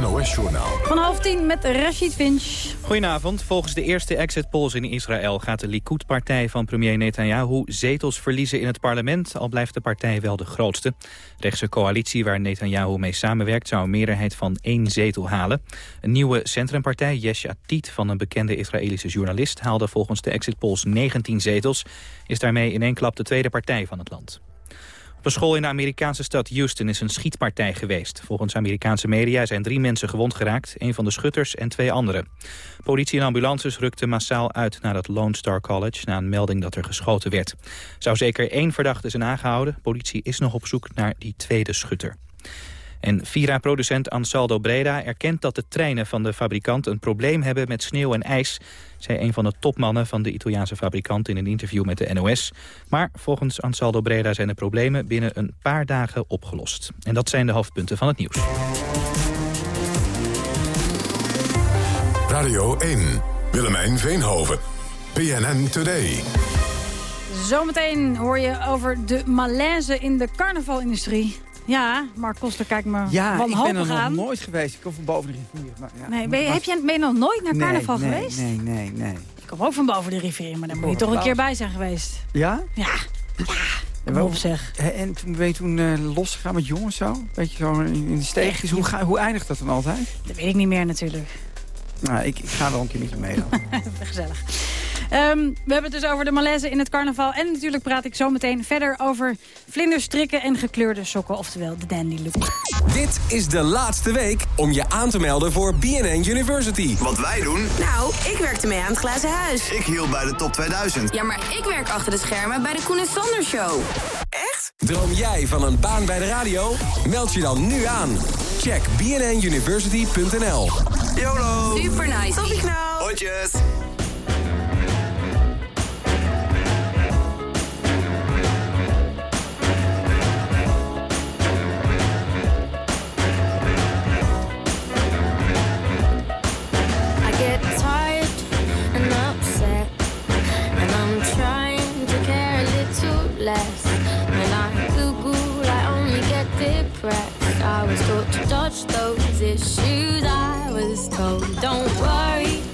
NOS-journaal. Van half tien met Rashid Finch. Goedenavond. Volgens de eerste exit polls in Israël gaat de Likud-partij van premier Netanyahu zetels verliezen in het parlement, al blijft de partij wel de grootste. De rechtse coalitie waar Netanyahu mee samenwerkt zou een meerderheid van één zetel halen. Een nieuwe centrumpartij, Yesh Atid, van een bekende Israëlische journalist, haalde volgens de exit polls 19 zetels, is daarmee in één klap de tweede partij van het land. Op een school in de Amerikaanse stad Houston is een schietpartij geweest. Volgens Amerikaanse media zijn drie mensen gewond geraakt, een van de schutters en twee anderen. Politie en ambulances rukten massaal uit naar het Lone Star College na een melding dat er geschoten werd. Zou zeker één verdachte zijn aangehouden. Politie is nog op zoek naar die tweede schutter. En Vira-producent Ansaldo Breda erkent dat de treinen van de fabrikant een probleem hebben met sneeuw en ijs, zei een van de topmannen van de Italiaanse fabrikant in een interview met de NOS. Maar volgens Ansaldo Breda zijn de problemen binnen een paar dagen opgelost. En dat zijn de hoofdpunten van het nieuws. Radio 1. Willemijn Veenhoven. PNN Today. Zometeen hoor je over de malaise in de carnavalindustrie. Ja, Mark Koster kijkt me Ja, ik ben er nog nooit geweest. Ik kom van boven de rivier. Maar, ja, Nee, ben je, heb je, ben je nog nooit naar Nee, carnaval nee, geweest? Nee, nee, nee. Ik kom ook van boven de rivier, maar daar moet je toch een keer bij zijn geweest. Ja? Ja. Wat- zeg. En toen ben je toen eh, losgegaan met jongens zo? Beetje zo in, in de steegjes. Hoe, ga, hoe eindigt dat dan altijd? Dat weet ik niet meer natuurlijk. Nou, ik, ik ga wel een keer met je mee dan. Gezellig. Ehm, we hebben het dus over de malaise in het carnaval. En natuurlijk praat ik zo meteen verder over vlinderstrikken en gekleurde sokken. Oftewel de dandy look. Dit is de laatste week om je aan te melden voor BNN University. Wat wij doen? Nou, ik werkte mee aan het glazen huis. Ik hield bij de top 2000. Ja, maar ik werk achter de schermen bij de Koen en Sander Show. Droom jij van een baan bij de radio? Meld je dan nu aan. Check bnnuniversity.nl YOLO! Super nice. Tot ik nou. Hotjes! Less. When I Google, I only get depressed. I was taught to dodge those issues. I was told, don't worry,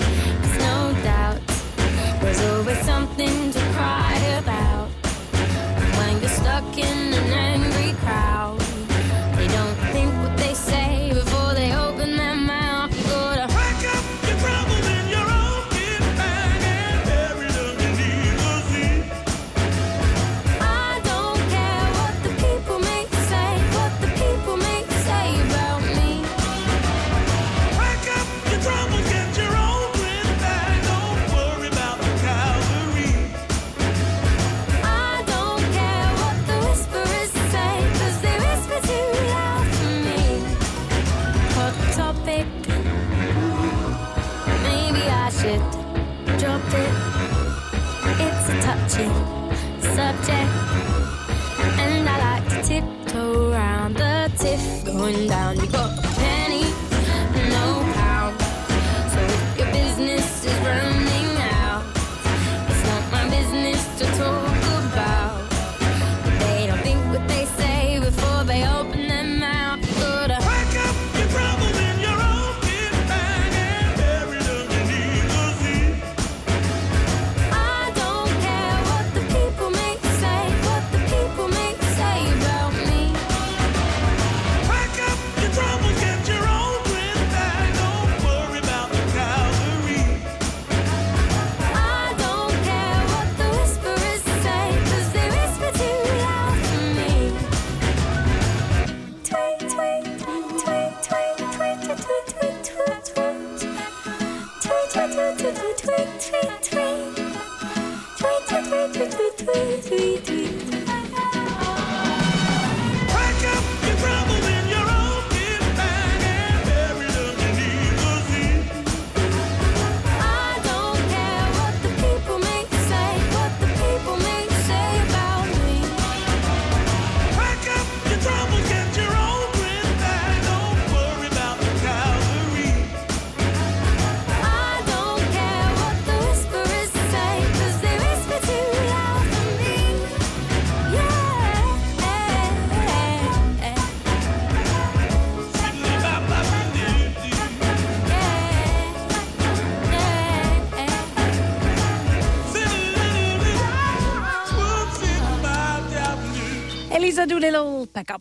Up.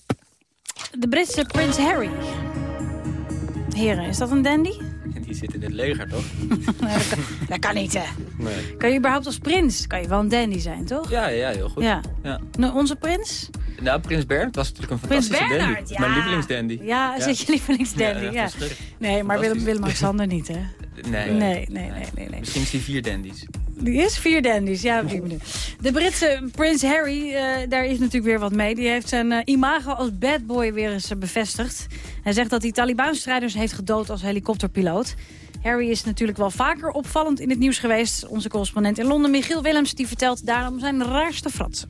De Britse Prins Harry. Heren, is dat een dandy? Die zit in het leger, toch? Nee, dat, kan, dat kan niet, hè. Nee. Kan je überhaupt als prins? Kan je wel een dandy zijn, toch? Ja, ja, heel goed. Ja. Ja. Nou, onze prins? Nou, Prins Bernhard was natuurlijk een Prins fantastische dandy. Ja. Mijn lievelingsdandy. Ja, is dat je lievelingsdandy? Ja, Ja. Nee, maar Willem- Willem-Alexander niet, hè? Nee. Nee, nee, nee, nee. nee. Misschien is die vier dandies. Die is vier dandies, ja. De Britse Prins Harry, eh, daar is natuurlijk weer wat mee. Die heeft zijn eh, imago als bad boy weer eens eh, bevestigd. Hij zegt dat hij Taliban-strijders heeft gedood als helikopterpiloot. Harry is natuurlijk wel vaker opvallend in het nieuws geweest. Onze correspondent in Londen, Michiel Willems, die vertelt daarom zijn raarste fratsen.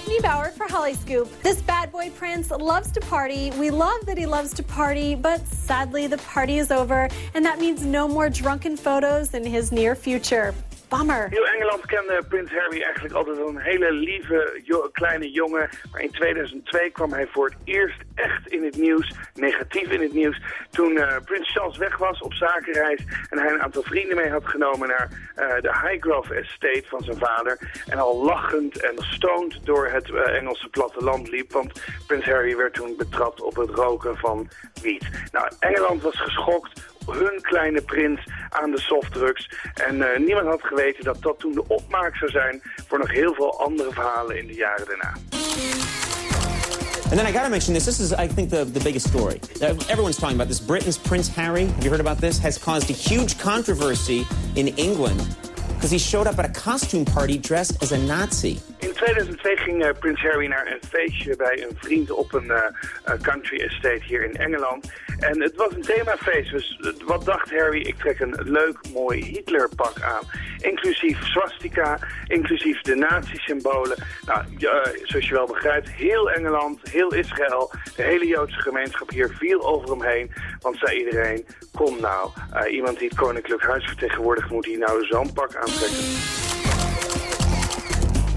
Stephanie Bauer for Holly Scoop. This bad boy Prince loves to party. We love that he loves to party, but sadly the party is over. And that means no more drunken photos in his near future. Bummer. Heel Engeland kende Prins Harry eigenlijk altijd een hele lieve kleine jongen. Maar in 2002 kwam hij voor het eerst echt in het nieuws, negatief in het nieuws. Toen eh, Prins Charles weg was op zakenreis en hij een aantal vrienden mee had genomen naar eh, de Highgrove Estate van zijn vader. En al lachend en stoned door het eh, Engelse platteland liep. Want Prins Harry werd toen betrapt op het roken van wiet. Nou, Engeland was geschokt hun kleine prins aan de softdrugs. En eh, niemand had geweten dat dat toen de opmaak zou zijn voor nog heel veel andere verhalen in de jaren daarna. And then I got to mention this. This is, I think, the, the biggest story. Everyone's talking about this. Britain's Prince Harry, have you heard about this? Has caused a huge controversy in England because he showed up at a costume party dressed as a Nazi. In 2002 ging eh, Prins Harry naar een feestje bij een vriend op een eh, eh, country estate hier in Engeland. En het was een themafeest, dus wat dacht Harry? Ik trek een leuk, mooi Hitlerpak aan. Inclusief swastika, inclusief de nazi-symbolen. Nou, zoals je wel begrijpt, heel Engeland, heel Israël, de hele Joodse gemeenschap hier viel over hem heen. Want zei iedereen, kom nou, iemand die het Koninklijk Huis vertegenwoordigt moet hier nou zo'n pak aantrekken.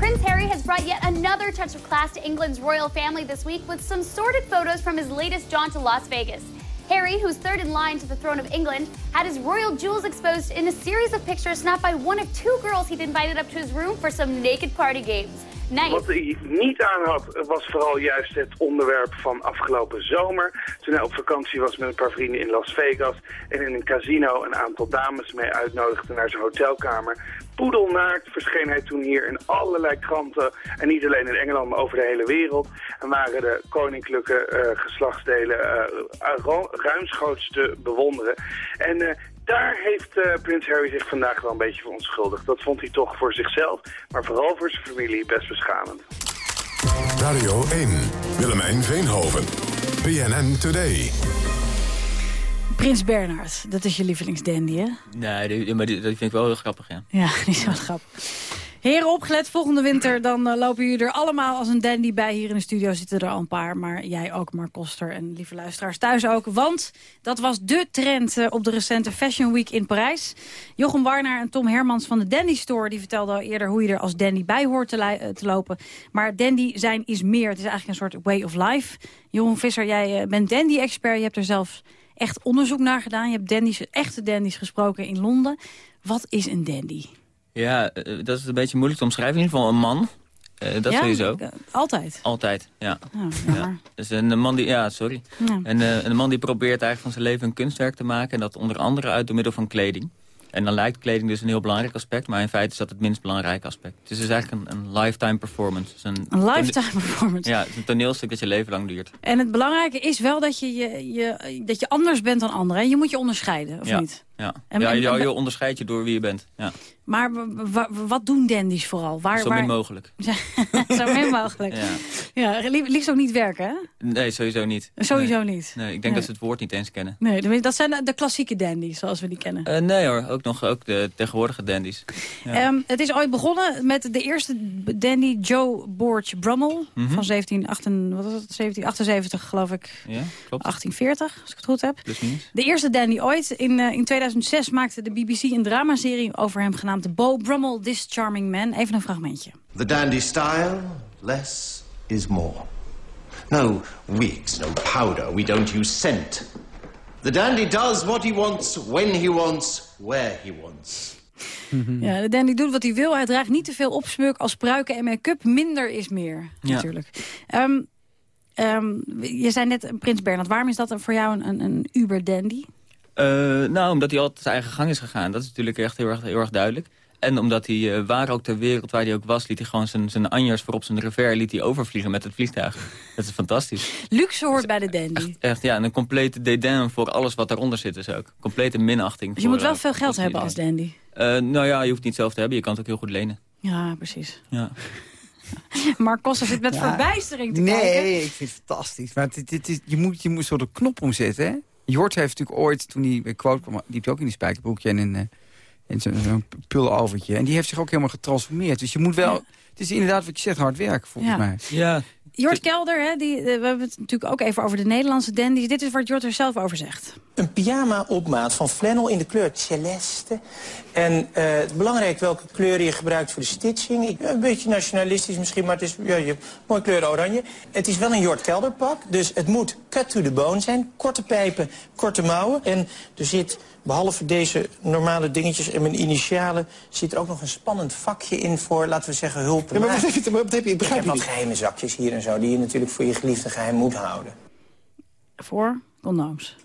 Prince Harry has brought yet another touch of class to England's royal family this week with some sordid photos from his latest jaunt to Las Vegas. Harry, who's third in line to the throne of England, had his royal jewels exposed in a series of pictures snapped by one of two girls he'd invited up to his room for some naked party games. Wat hij niet aan had, was vooral juist het onderwerp van afgelopen zomer. Toen hij op vakantie was met een paar vrienden in Las Vegas. En in een casino een aantal dames mee uitnodigde naar zijn hotelkamer. Poedelnaakt verscheen hij toen hier in allerlei kranten. En niet alleen in Engeland, maar over de hele wereld. En waren de koninklijke eh, geslachtsdelen ru- ruimschoots te bewonderen. En eh, daar heeft eh, Prins Harry zich vandaag wel een beetje verontschuldigd. Dat vond hij toch voor zichzelf, maar vooral voor zijn familie best beschamend. Radio 1, Willemijn Veenhoven. BNN Today. Prins Bernhard, dat is je lievelingsdandy, hè? Nee, die, maar die, dat vind ik wel heel grappig, ja. Ja, die is wel grappig. Heren, opgelet, volgende winter dan eh, lopen jullie er allemaal als een dandy bij. Hier in de studio zitten er al een paar, maar jij ook, Mark Koster en lieve luisteraars thuis ook. Want dat was de trend eh, op de recente Fashion Week in Parijs. Jochem Warnaar en Tom Hermans van de Dandy Store... die vertelden al eerder hoe je er als dandy bij hoort te, eh, lopen. Maar dandy zijn is meer. Het is eigenlijk een soort way of life. Johan Visser, jij bent dandy-expert. Je hebt er zelf echt onderzoek naar gedaan. Je hebt dandies, echte dandies gesproken in Londen. Wat is een dandy? Ja, eh, dat is een beetje moeilijk te omschrijven. In ieder geval een man. Eh, dat Ja, sowieso. eh, Altijd. Altijd, ja. Oh, ja. Dus een, een man die, ja, sorry. Ja. En, eh, een man die probeert eigenlijk van zijn leven een kunstwerk te maken. En dat onder andere uit door middel van kleding. En dan lijkt kleding dus een heel belangrijk aspect. Maar in feite is dat het minst belangrijke aspect. Het is dus eigenlijk een, een lifetime performance. Dus een, Een lifetime performance. Ja, het is een toneelstuk dat je leven lang duurt. En het belangrijke is wel dat je, je, je, dat je anders bent dan anderen. Je moet je onderscheiden, of niet? Ja, En- ja je, onderscheidt je door wie je bent. Ja. Maar wat doen dandies vooral? Waar, Zo min mogelijk. Zo min mogelijk. Ja. Ja, li- liefst ook niet werken, hè? Nee, sowieso niet. Sowieso Nee. niet. Nee, ik denk Nee. dat ze het woord niet eens kennen. Nee, dat zijn de, klassieke dandies, zoals we die kennen. Eh, nee hoor, ook nog ook de tegenwoordige dandies. Ja. Ehm, het is ooit begonnen met de eerste dandy Joe Borge Brummel Mhm. van 1778, wat was het? 1778, geloof ik. Ja, klopt. 1840, als ik het goed heb. Plus minus. De eerste dandy ooit. In, eh, in 2006 maakte de BBC een dramaserie over hem genaamd Bo Brummel, This Charming Man. Even een fragmentje. The dandy style, less is more. No wigs, no powder, we don't use scent. The dandy does what he wants, when he wants, where he wants. Ja, de dandy doet wat hij wil. Hij draagt niet te veel opsmuk als pruiken en make-up. Minder is meer, Ja. natuurlijk. Ehm, ehm, je zei net, Prins Bernhard, waarom is dat voor jou een, een, een uber-dandy? Eh, nou, omdat hij altijd zijn eigen gang is gegaan. Dat is natuurlijk echt heel erg, heel erg duidelijk. En omdat hij, eh, waar ook ter wereld, waar hij ook was... liet hij gewoon zijn, zijn anjers voorop zijn revers liet hij overvliegen met het vliegtuig. Dat is fantastisch. Luxe hoort bij de dandy. Echt, ja, en een complete dédain voor alles wat eronder zit dus ook. Complete minachting. Dus je voor, moet wel eh, veel geld voor hebben als dandy. Eh, nou ja, je hoeft niet zelf te hebben. Je kan het ook heel goed lenen. Ja, precies. Ja. Mark Koster zit met Ja. verbijstering te kijken. Nee, ik vind het fantastisch. Maar het, het, het- je, moet, je moet zo de knop omzetten, hè? Jort heeft natuurlijk ooit, toen hij bij Quote kwam... die heeft ook in die spijkerbroekje en in, eh, in zo'n pullovertje. En die heeft zich ook helemaal getransformeerd. Dus je moet wel... Het is inderdaad wat je zegt, hard werk, volgens Ja. mij. Ja. Jort Kelder, hè, die, eh, we hebben het natuurlijk ook even over de Nederlandse dandies. Dit is wat Jort er zelf over zegt. Een pyjama op maat van flannel in de kleur celeste. En eh, het is belangrijk welke kleur je gebruikt voor de stitching. Ik, een beetje nationalistisch misschien, maar het is ja, je hebt mooie kleur oranje. Het is wel een Jort Kelderpak, dus het moet cut to the bone zijn. Korte pijpen, korte mouwen. En er zit, behalve deze normale dingetjes en mijn initialen... zit er ook nog een spannend vakje in voor, laten we zeggen, hulp. Ja, maar wat heb je- maar wat heb je- ik begrijp heb wat geheime zakjes hier en zo... die je natuurlijk voor je geliefde geheim moet houden. Voor condooms.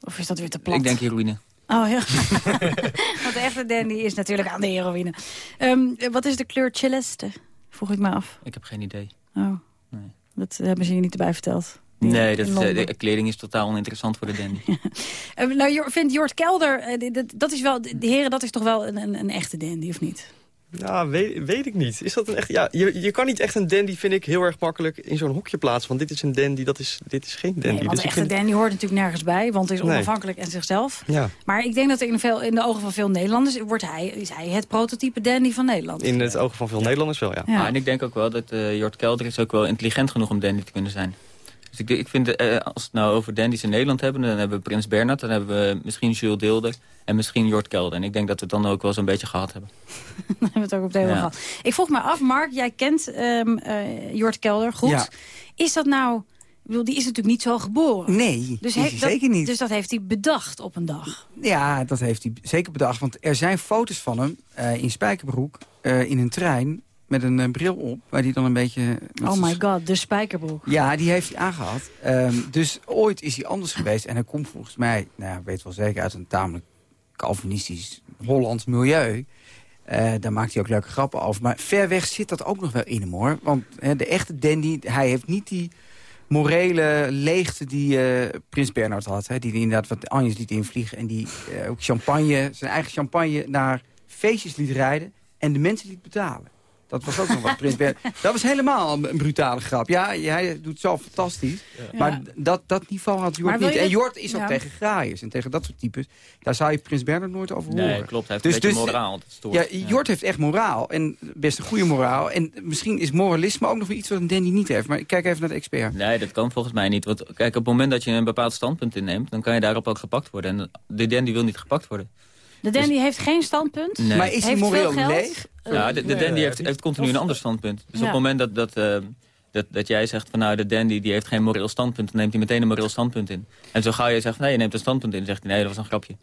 Of is dat weer te plat? Ik denk heroïne. Oh ja. Want de echte dandy is natuurlijk aan de heroïne. Ehm, wat is de kleur celeste? Vroeg ik me af. Ik heb geen idee. Oh. Dat hebben ze je niet erbij verteld. Nee, dat, eh, de kleding is totaal oninteressant voor de dandy. Eh, nou, vindt Jort Kelder, eh, dat is wel, de heren, dat is toch wel een, een, een echte dandy, of niet? Ja, weet, weet ik niet. Is dat een echt, ja, je, je kan niet echt een dandy, vind ik, heel erg makkelijk in zo'n hokje plaatsen. Want dit is een dandy, dat is, dit is geen dandy. Nee, want dus de ik echte vind- dandy hoort natuurlijk nergens bij, want hij is Nee. onafhankelijk en zichzelf. Ja, Maar ik denk dat in, veel, in de ogen van veel Nederlanders wordt hij, is hij het prototype dandy van Nederland. in het ogen van veel Nederlanders wel, ja. Ja. Ah, en ik denk ook wel dat eh, Jort Kelder is ook wel intelligent genoeg om dandy te kunnen zijn. Dus ik, ik vind, eh, als we het nou over dandies in Nederland hebben... dan hebben we Prins Bernhard, dan hebben we misschien Jules Deelder... en misschien Jort Kelder. En ik denk dat we het dan ook wel zo'n beetje gehad hebben. Dan hebben we het ook op de hele Ja. gehad. Ik vroeg me af, Mark, jij kent ehm, eh, Jort Kelder goed. Ja. Is dat nou... Ik bedoel, die is natuurlijk niet zo geboren. Nee, dus is he- hij dat- zeker niet. Dus dat heeft hij bedacht op een dag. Ja, dat heeft hij zeker bedacht. Want er zijn foto's van hem eh, in Spijkerbroek eh, in een trein met een eh, bril op. Waar hij dan een beetje... Oh my god, de spijkerbroek. Ja, die heeft hij aangehad. Ehm, dus ooit is hij anders geweest. En hij komt volgens mij, nou, ik weet wel zeker, uit een tamelijk Calvinistisch Hollands milieu. Eh, daar maakt hij ook leuke grappen over. Maar ver weg zit dat ook nog wel in hem, hoor. Want de echte dandy, hij heeft niet die morele leegte die eh, Prins Bernhard had. Hè, die inderdaad wat Anjes liet invliegen. En die ook champagne, zijn eigen champagne naar feestjes liet rijden. En de mensen liet betalen. Dat was ook nog wat Prins Bernhard. Dat was helemaal een, brutale grap. Ja, hij doet zo fantastisch. Ja. Maar dat, dat niveau had Jort niet. En dat- Jort is ook Ja. tegen graaiers en tegen dat soort types. Daar zou je Prins Bernhard nooit over horen. Nee, klopt. Hij heeft een beetje moraal, dat stoort. Ja, Ja. Jort heeft echt moraal. En best een goede moraal. En misschien is moralisme ook nog iets wat een Dandy niet heeft. Maar ik kijk even naar de expert. Nee, dat kan volgens mij niet. Want kijk, op het moment dat je een bepaald standpunt inneemt... dan kan je daarop ook gepakt worden. En de dandy wil niet gepakt worden. De dandy heeft geen standpunt. Nee. Maar is hij heeft moreel veel geld. leeg? Ja, de, dandy heeft, heeft continu Of- een ander standpunt. Dus Ja. op het moment dat, dat, eh, dat, dat jij zegt van nou, de dandy die heeft geen moreel standpunt... dan neemt hij meteen een moreel standpunt in. En zo ga je zeggen, nee, je neemt een standpunt in. Dan zegt hij, nee, dat was een grapje.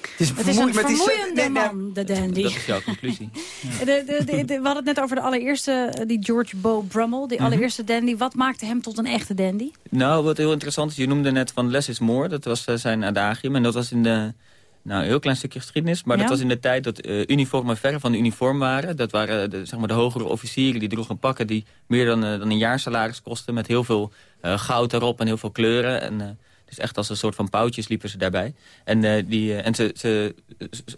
Het is, Het is een vermoeiende man, de dandy. Dat is jouw conclusie. De, de, de, de- we hadden het net over de allereerste, eh, die George Bo Brummel. Die Mhm. allereerste dandy. Wat maakte hem tot een echte dandy? Nou, wat heel interessant is, je noemde net van less is more. Dat was eh, zijn adagium. En dat was in de, nou, een heel klein stukje geschiedenis. Maar Ja. dat was in de tijd dat eh, uniformen verre van uniform waren. Dat waren de, zeg maar, de hogere officieren die droegen pakken die meer dan, eh, dan een jaarsalaris kosten. Met heel veel eh, goud erop en heel veel kleuren. En, dus echt als een soort van pauwtjes liepen ze daarbij. En, eh, die, eh, en ze, ze,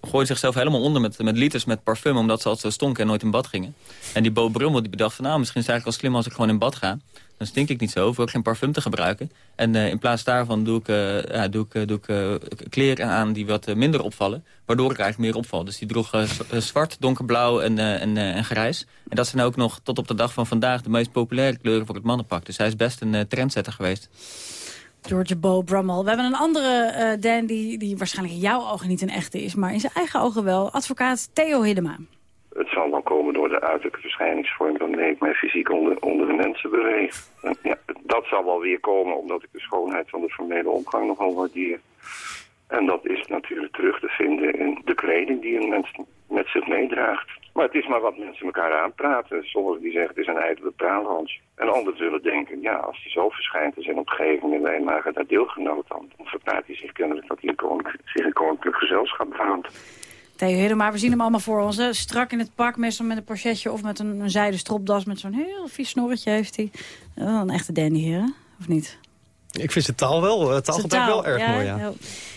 gooiden zichzelf helemaal onder met, met liters met parfum... omdat ze altijd zo stonken en nooit in bad gingen. En die Bo Brummel die bedacht van... nou, misschien is het eigenlijk wel slim als ik gewoon in bad ga. Dan stink ik niet zo, hoef ik geen parfum te gebruiken. En eh, in plaats daarvan doe ik, ja, doe ik, doe ik kleren aan die wat minder opvallen. Waardoor ik eigenlijk meer opval. Dus die droeg zwart, donkerblauw en, en, en grijs. En dat zijn ook nog tot op de dag van vandaag... de meest populaire kleuren voor het mannenpak. Dus hij is best een trendsetter geweest. George Bo Brummel. We hebben een andere eh dandy die waarschijnlijk in jouw ogen niet een echte is... maar in zijn eigen ogen wel. Advocaat Theo Hiddema. Het zal dan komen door de uiterlijke verschijningsvorm waarmee ik mij fysiek onder, onder de mensen beweeg. Ja, dat zal wel weer komen omdat ik de schoonheid van de formele omgang nogal waardeer. En dat is natuurlijk terug te vinden in de kleding die een mens met zich meedraagt. Maar het is maar wat mensen elkaar aanpraten. Sommigen die zeggen het is een ijdele praalhans. En anderen zullen denken, ja, als hij zo verschijnt in zijn omgeving en wij maken daar deelgenoot aan, dan verpraat hij zich kennelijk dat hij zich een koninklijk gezelschap behoort. Theo Hiddema, we zien hem allemaal voor ons. Strak in het pak, meestal met een pochetje of met een, een zijden stropdas... met zo'n heel vies snorretje heeft hij. Een echte dandy, hè? Of niet? Ik vind zijn taal wel, taalgebruik taal, wel erg mooi, ja.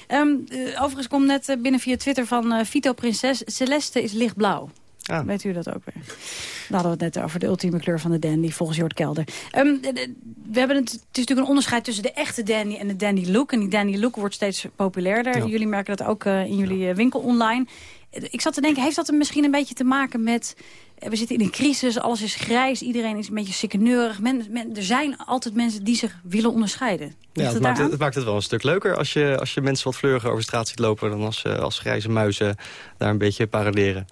Ehm, eh, overigens komt net eh, binnen via Twitter van eh Vito Prinses... Celeste is lichtblauw. Weet u dat ook weer? We hadden het net over de ultieme kleur van de dandy, volgens Jort Kelder. Ehm, de- de- we hebben het, het is natuurlijk een onderscheid tussen de echte dandy en de dandy look. En die dandy look wordt steeds populairder. Ja. Jullie merken dat ook eh, in jullie eh, winkel online. Eh, Ik zat te denken, heeft dat er misschien een beetje te maken met... We zitten in een crisis, alles is grijs, iedereen is een beetje sikkeneurig. Men, men, er zijn altijd mensen die zich willen onderscheiden. Ligt Ja, het, het maakt het, daaraan? het maakt het wel een stuk leuker als je, als je mensen wat vleuriger over straat ziet lopen... dan als, als grijze muizen daar een beetje paraderen.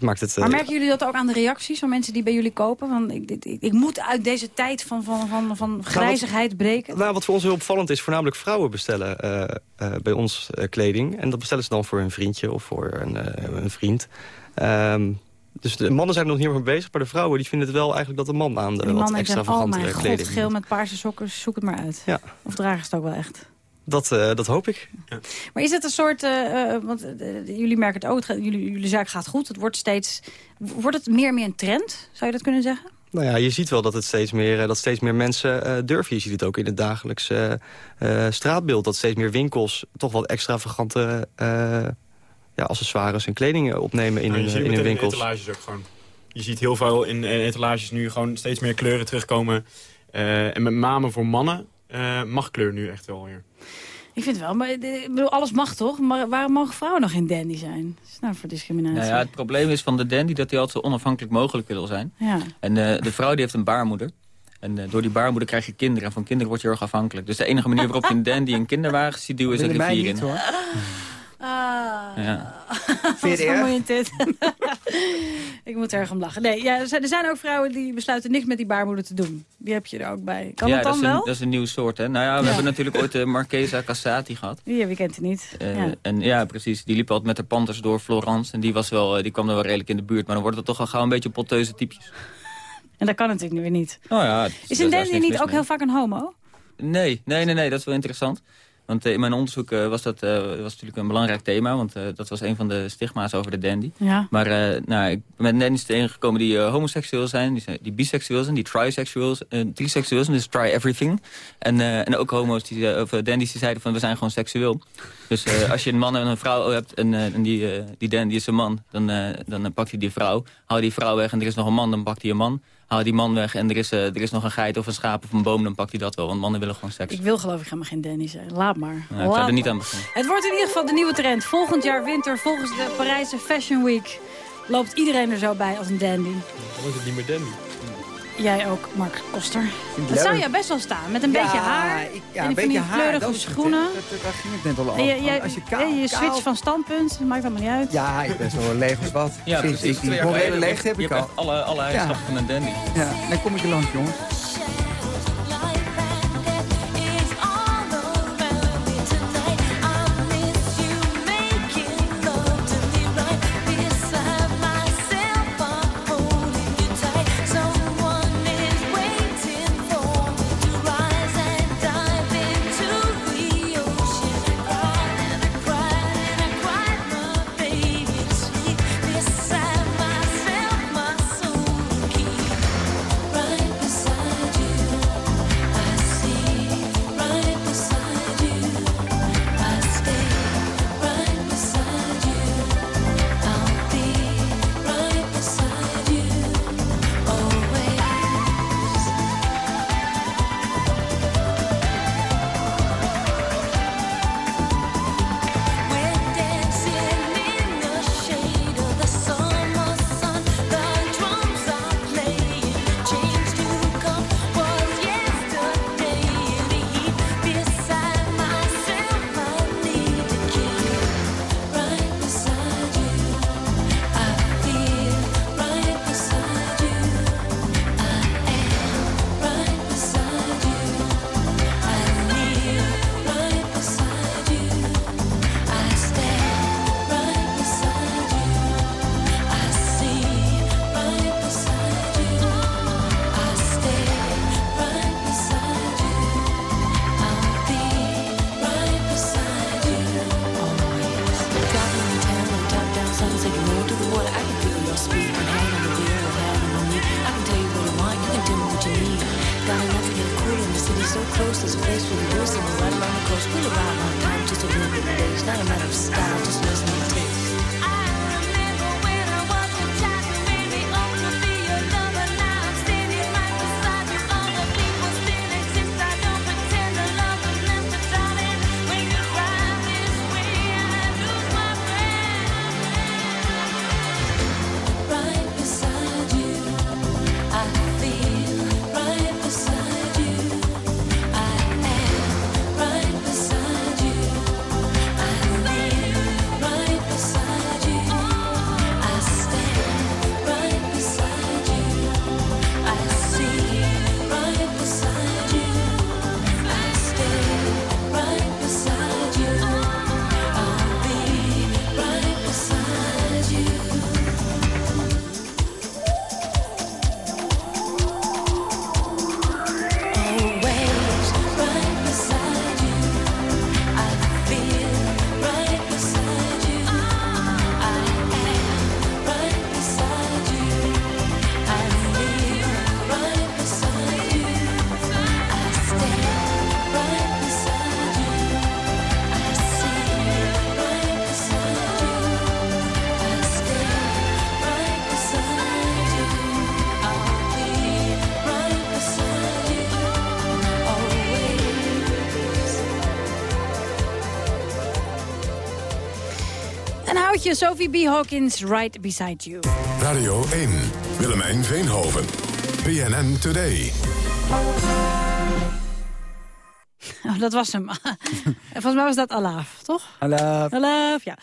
Maakt het... eh, Maar merken jullie dat ook aan de reacties van mensen die bij jullie kopen? Want ik, ik, moet uit deze tijd van, van, van, van grijzigheid breken. Nou, wat voor ons heel opvallend is, voornamelijk vrouwen bestellen eh, eh, bij ons kleding. En dat bestellen ze dan voor hun vriendje of voor een, een vriend. Ehm, dus de mannen zijn er nog niet meer mee bezig, maar de vrouwen die vinden het wel eigenlijk dat de man aan de Die wat mannen zeggen, oh mijn god, kleding geel met paarse sokken, zoek het maar uit. Ja. Of dragen ze het ook wel echt? Dat, eh, dat hoop ik. Maar is het een soort, eh, eh, want jullie merken het ook, het gaat- jullie, jullie zaak gaat goed. Het wordt steeds, wordt het meer en meer een trend? Zou je dat kunnen zeggen? Nou ja, je ziet wel dat, het steeds meer, dat steeds meer mensen eh, durven. Je ziet het ook in het dagelijks eh, eh, straatbeeld. Dat steeds meer winkels toch wat extravagante eh, ja, accessoires en kleding opnemen in Nou, hun, je ziet in het hun winkels. etalages ook gewoon. Je ziet heel veel in etalages nu gewoon steeds meer kleuren terugkomen. Eh, en met name voor mannen eh, mag kleur nu echt wel weer. Ik vind het wel, maar eh, ik bedoel, alles mag toch? Maar waarom mogen vrouwen nog geen dandy zijn? Wat is nou voor discriminatie? Nou ja, het probleem is van de dandy dat hij altijd zo onafhankelijk mogelijk wil zijn. Ja. En eh, de vrouw die heeft een baarmoeder. En eh, door die baarmoeder krijg je kinderen. En van kinderen word je heel erg afhankelijk. Dus de enige manier waarop je een dandy een kinderwagen ziet duwen is een rivier in. niet, hoor. Ah. Ja. Vind je vermoeiend dit. ik moet er erg om lachen. Nee, ja, er zijn- ook vrouwen die besluiten niks met die baarmoeder te doen. Die heb je er ook bij. Kan ja, dat dan is een, wel? dat is een nieuw soort. Hè? Nou ja, we Ja. hebben natuurlijk ooit de Marquesa Cassati gehad. Ja, wie kent het niet? Eh, ja. En ja, precies. Die liep altijd met de Panthers door Florence. En die, was wel, eh, die kwam er wel redelijk in de buurt. Maar dan wordt het toch al gauw een beetje potteuze types. En dat kan natuurlijk nu weer niet. Oh ja, Is dandy niks niet ook mee. heel vaak een homo? Nee, nee, nee, nee, dat is wel interessant. Want in mijn onderzoek eh, was dat eh, was natuurlijk een belangrijk thema. Want eh, dat was een van de stigma's over de dandy. Ja. Maar nou, ik ben met dandies tegengekomen die homoseksueel zijn, die, zijn, die biseksueel zijn, die triseksueel eh, triseksueel zijn, dus try everything. En, en ook homo's, die, of dandies die zeiden van we zijn gewoon seksueel. Dus als je een man en een vrouw hebt en, en die, eh, die dandy is een man, dan, dan pakt hij die vrouw. Haal die vrouw weg en er is nog een man, dan pakt hij een man. Haal die man weg en er is, eh, er is nog een geit of een schaap of een boom, dan pakt hij dat wel. Want mannen willen gewoon seks. Ik wil geloof ik helemaal geen dandy zijn. Laat maar. Nou, ik Laat zou er niet aan beginnen. Het wordt in ieder geval de nieuwe trend. Volgend jaar winter, volgens de Parijse Fashion Week... loopt iedereen er zo bij als een dandy. Dan wordt het niet meer dandy. Jij ook, Mark Koster. Dat zou je best wel staan. Met een Ja, beetje haar. ik- ja, en een beetje die haar, kleurige schoenen. hè. Dat- Daar ging het net al over. En je, jij- Als je kaal, je kaal- switch van standpunt, dat maakt allemaal niet uit. Ja, ik ben zo leeg als wat. Ja, precies. ik die leegte heb ik al. alle, alle eigenschappen van een dandy. Ja, dan kom ik er langs, jongens. Sophie B. Hawkins, Right Beside You. Radio 1, Willemijn Veenhoven. BNN Today. Oh, dat was hem. Volgens mij was dat Alaaf, toch? Alaaf. Alaaf, ja.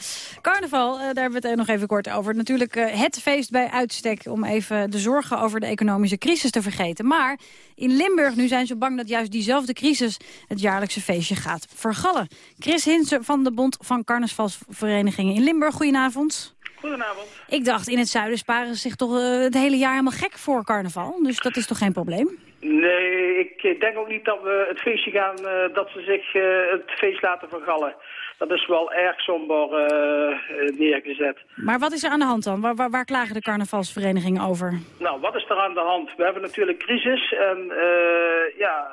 Carnaval, eh, daar hebben we het eh, nog even kort over. Natuurlijk eh, het feest bij uitstek om even de zorgen over de economische crisis te vergeten. Maar in Limburg nu zijn ze bang dat juist diezelfde crisis het jaarlijkse feestje gaat vergallen. Chris Hinsen van de Bond van Carnavalsverenigingen in Limburg, goedenavond. Goedenavond. Ik dacht, in het zuiden sparen ze zich toch het hele jaar helemaal gek voor carnaval. Dus dat is toch geen probleem? Nee, ik denk ook niet dat we het feestje gaan, dat ze zich het feest laten vergallen. Dat is wel erg somber eh, eh, neergezet. Maar wat is er aan de hand dan? Waar, waar, waar klagen de carnavalsverenigingen over? Nou, wat is er aan de hand? We hebben natuurlijk crisis en eh, ja,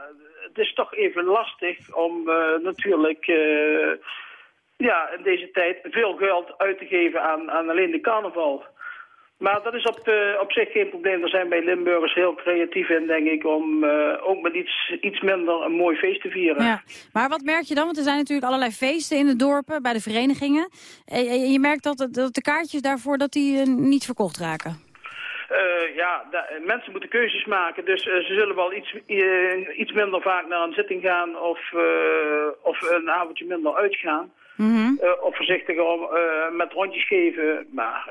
het is toch even lastig om natuurlijk ja, in deze tijd veel geld uit te geven aan, aan alleen de carnaval. Maar dat is op, op zich geen probleem. Daar zijn wij Limburgers heel creatief in, denk ik, om eh, ook met iets, iets minder een mooi feest te vieren. Ja. Maar wat merk je dan? Want er zijn natuurlijk allerlei feesten in de dorpen, bij de verenigingen. En je merkt dat, dat de kaartjes daarvoor dat die, eh, niet verkocht raken. Eh, ja, mensen moeten keuzes maken, dus ze zullen wel iets, iets minder vaak naar een zitting gaan of, of een avondje minder uitgaan. Eh, of voorzichtiger om, met rondjes geven. Maar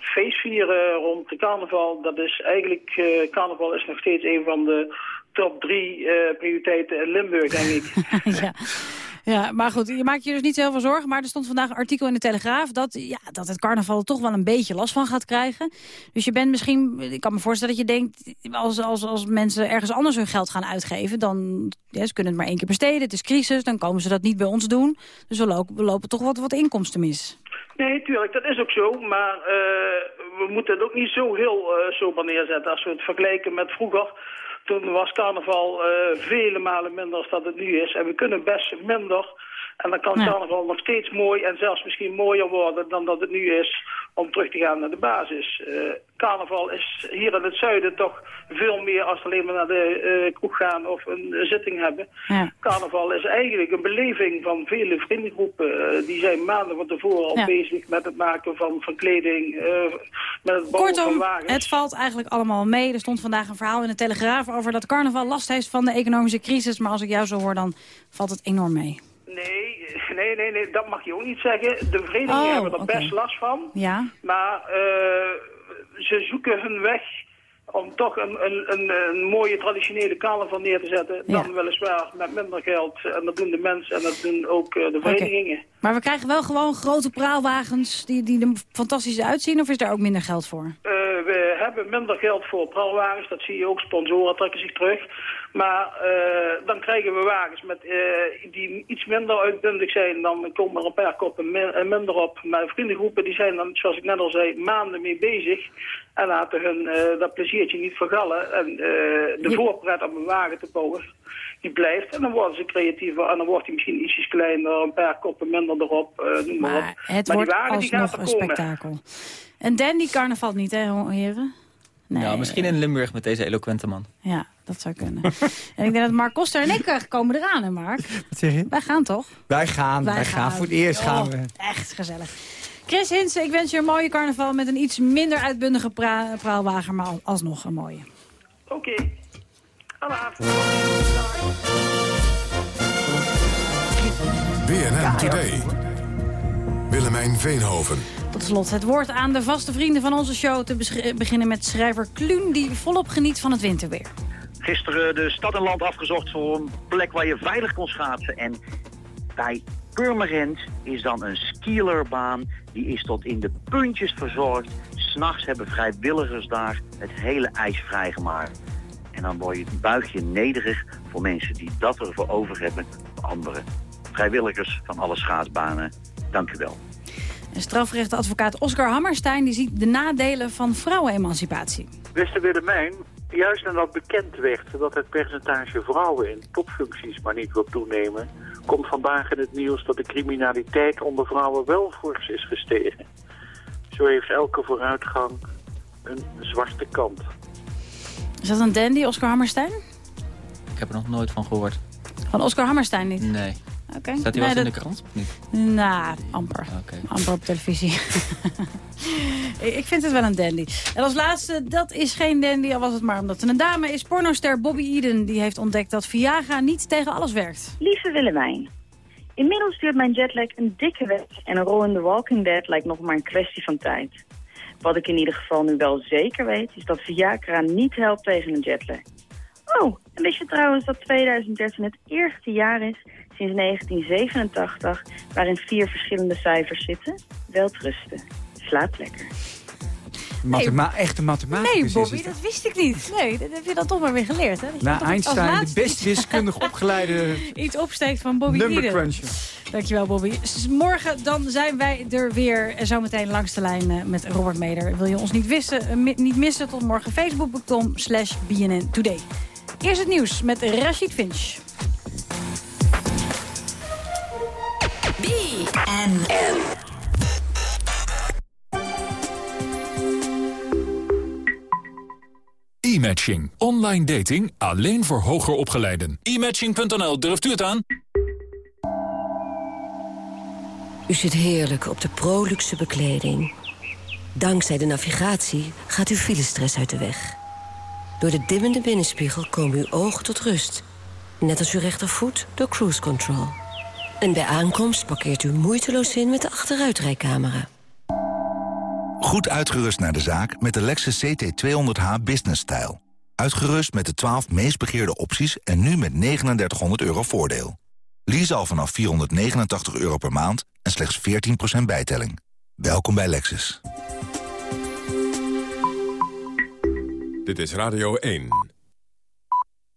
eh feest vieren rond de carnaval, dat is eigenlijk... eh, carnaval is nog steeds een van de top drie eh, prioriteiten in Limburg, denk ik. ja. ja, maar goed, je maakt je dus niet heel veel zorgen. Maar er stond vandaag een artikel in de Telegraaf... dat, ja, dat het carnaval er toch wel een beetje last van gaat krijgen. Dus je bent misschien... Ik kan me voorstellen dat je denkt... als, als, als mensen ergens anders hun geld gaan uitgeven... dan ja, ze kunnen het maar één keer besteden. Het is crisis, dan komen ze dat niet bij ons doen. Dus we lopen, we lopen toch wat, wat inkomsten mis. Nee, tuurlijk, dat is ook zo. Maar eh, we moeten het ook niet zo heel eh sober neerzetten. Als we het vergelijken met vroeger, toen was carnaval eh, vele malen minder dan het nu is. En we kunnen best minder. En dan kan Ja. carnaval nog steeds mooi en zelfs misschien mooier worden dan dat het nu is om terug te gaan naar de basis. Eh, carnaval is hier in het zuiden toch veel meer als alleen maar naar de eh, kroeg gaan of een zitting hebben. Ja. Carnaval is eigenlijk een beleving van vele vriendengroepen. Eh, die zijn maanden van tevoren al Ja. bezig met het maken van, van kleding, met het bouwen van Kortom, wagens. het valt eigenlijk allemaal mee. Er stond vandaag een verhaal in de Telegraaf over dat carnaval last heeft van de economische crisis. Maar als ik jou zo hoor, dan valt het enorm mee. Nee, nee, nee, nee, dat mag je ook niet zeggen. De verenigingen Oh, hebben er best last van. Ja? Maar eh, ze zoeken hun weg om toch een, een, een, een mooie traditionele carnaval neer te zetten. Dan weliswaar met minder geld. En dat doen de mensen en dat doen ook eh, de verenigingen. Maar we krijgen wel gewoon grote praalwagens die, die er fantastisch uitzien. Of is daar ook minder geld voor? Eh, we hebben minder geld voor pralwagens, dat zie je ook. Sponsoren trekken zich terug. Maar eh, dan krijgen we wagens met, die iets minder uitbundig zijn. Dan komen er een paar koppen min- minder op. Maar vriendengroepen die zijn dan, zoals ik net al zei, maanden mee bezig. En laten hun eh, dat pleziertje niet vergallen. En eh, de voorpret om een wagen te bouwen, die blijft. En dan worden ze creatiever. En dan wordt hij misschien ietsjes kleiner, een paar koppen minder erop. eh, noem maar, op. Het maar wordt die wagen die gaat alsnog er een komen. spektakel. En dandy carnaval niet, hè, heren? Nee. Ja, misschien in Limburg met deze eloquente man. Ja, dat zou kunnen. en ik denk dat Mark Koster en ik komen eraan, hè Mark? Wat zeg je? Wij gaan toch? Wij gaan, wij, gaan. Voor het eerst gaan Oh, we. Echt gezellig. Chris Hinsen, ik wens je een mooie carnaval met een iets minder uitbundige pra- praalwagen, maar al- alsnog een mooie. Oké. Allah. BNN Today. Willemijn Veenhoven. Tot slot het woord aan de vaste vrienden van onze show. Te beginnen met schrijver Kluun, die volop geniet van het winterweer. Gisteren de stad en land afgezocht voor een plek waar je veilig kon schaatsen. En bij Purmerend is dan een skierbaan. Die is tot in de puntjes verzorgd. S'nachts hebben vrijwilligers daar het hele ijs vrijgemaakt. En dan word je, buig je nederig voor mensen die dat ervoor over hebben. Voor anderen. Vrijwilligers van alle schaatsbanen, dank u wel. En strafrechtadvocaat Oscar Hammerstein die ziet de nadelen van vrouwenemancipatie. Beste Willemijn, juist nadat bekend werd dat het percentage vrouwen in topfuncties maar niet wil toenemen, komt vandaag in het nieuws dat de criminaliteit onder vrouwen wel fors is gestegen. Zo heeft elke vooruitgang een zwarte kant. Is dat een dandy, Oscar Hammerstein? Ik heb er nog nooit van gehoord. Van Oscar Hammerstein niet? Nee. Oké. Staat hij Nee, wel eens in de krant? niet? Nou, amper. Amper op televisie. Ik ik vind het wel een dandy. En als laatste, dat is geen dandy, al was het maar omdat het een dame is. Pornoster Bobby Eden die heeft ontdekt dat Viagra niet tegen alles werkt. Lieve Willemijn, inmiddels duurt mijn jetlag een dikke weg en een rol in The Walking Dead lijkt nog maar een kwestie van tijd. Wat ik in ieder geval nu wel zeker weet, is dat Viagra niet helpt tegen een jetlag. Oh, en wist je trouwens dat 2013 het eerste jaar is sinds 1987 waarin vier verschillende cijfers zitten? Welterusten. Slaap lekker. Mathema echte mathematicus Nee, is Bobby, het. dat wist ik niet. Nee, dat heb je dan toch maar weer geleerd. Hè? Na Einstein, de best wiskundig opgeleide iets opsteekt van Bobby number Eden. cruncher. Dankjewel, Bobby. Morgen dan zijn wij er weer. En zometeen langs de lijn eh, met Robert Meder. Wil je ons niet, wissen, eh, niet missen? Tot morgen. Facebook.com slash BNN Today. Eerst het nieuws met Rashid Finch. BNN. E-matching. Online dating alleen voor hoger opgeleiden. E-matching.nl, durft u het aan? U zit heerlijk op de Proluxe bekleding. Dankzij de navigatie gaat uw filestress uit de weg. Door de dimmende binnenspiegel komen uw ogen tot rust. Net als uw rechtervoet door cruise control. En bij aankomst parkeert u moeiteloos in met de achteruitrijcamera. Goed uitgerust naar de zaak met de Lexus CT200h Business Style. Uitgerust met de 12 meest begeerde opties en nu met 3900 euro voordeel. Lease al vanaf 489 euro per maand en slechts 14% bijtelling. Welkom bij Lexus. Dit is Radio 1.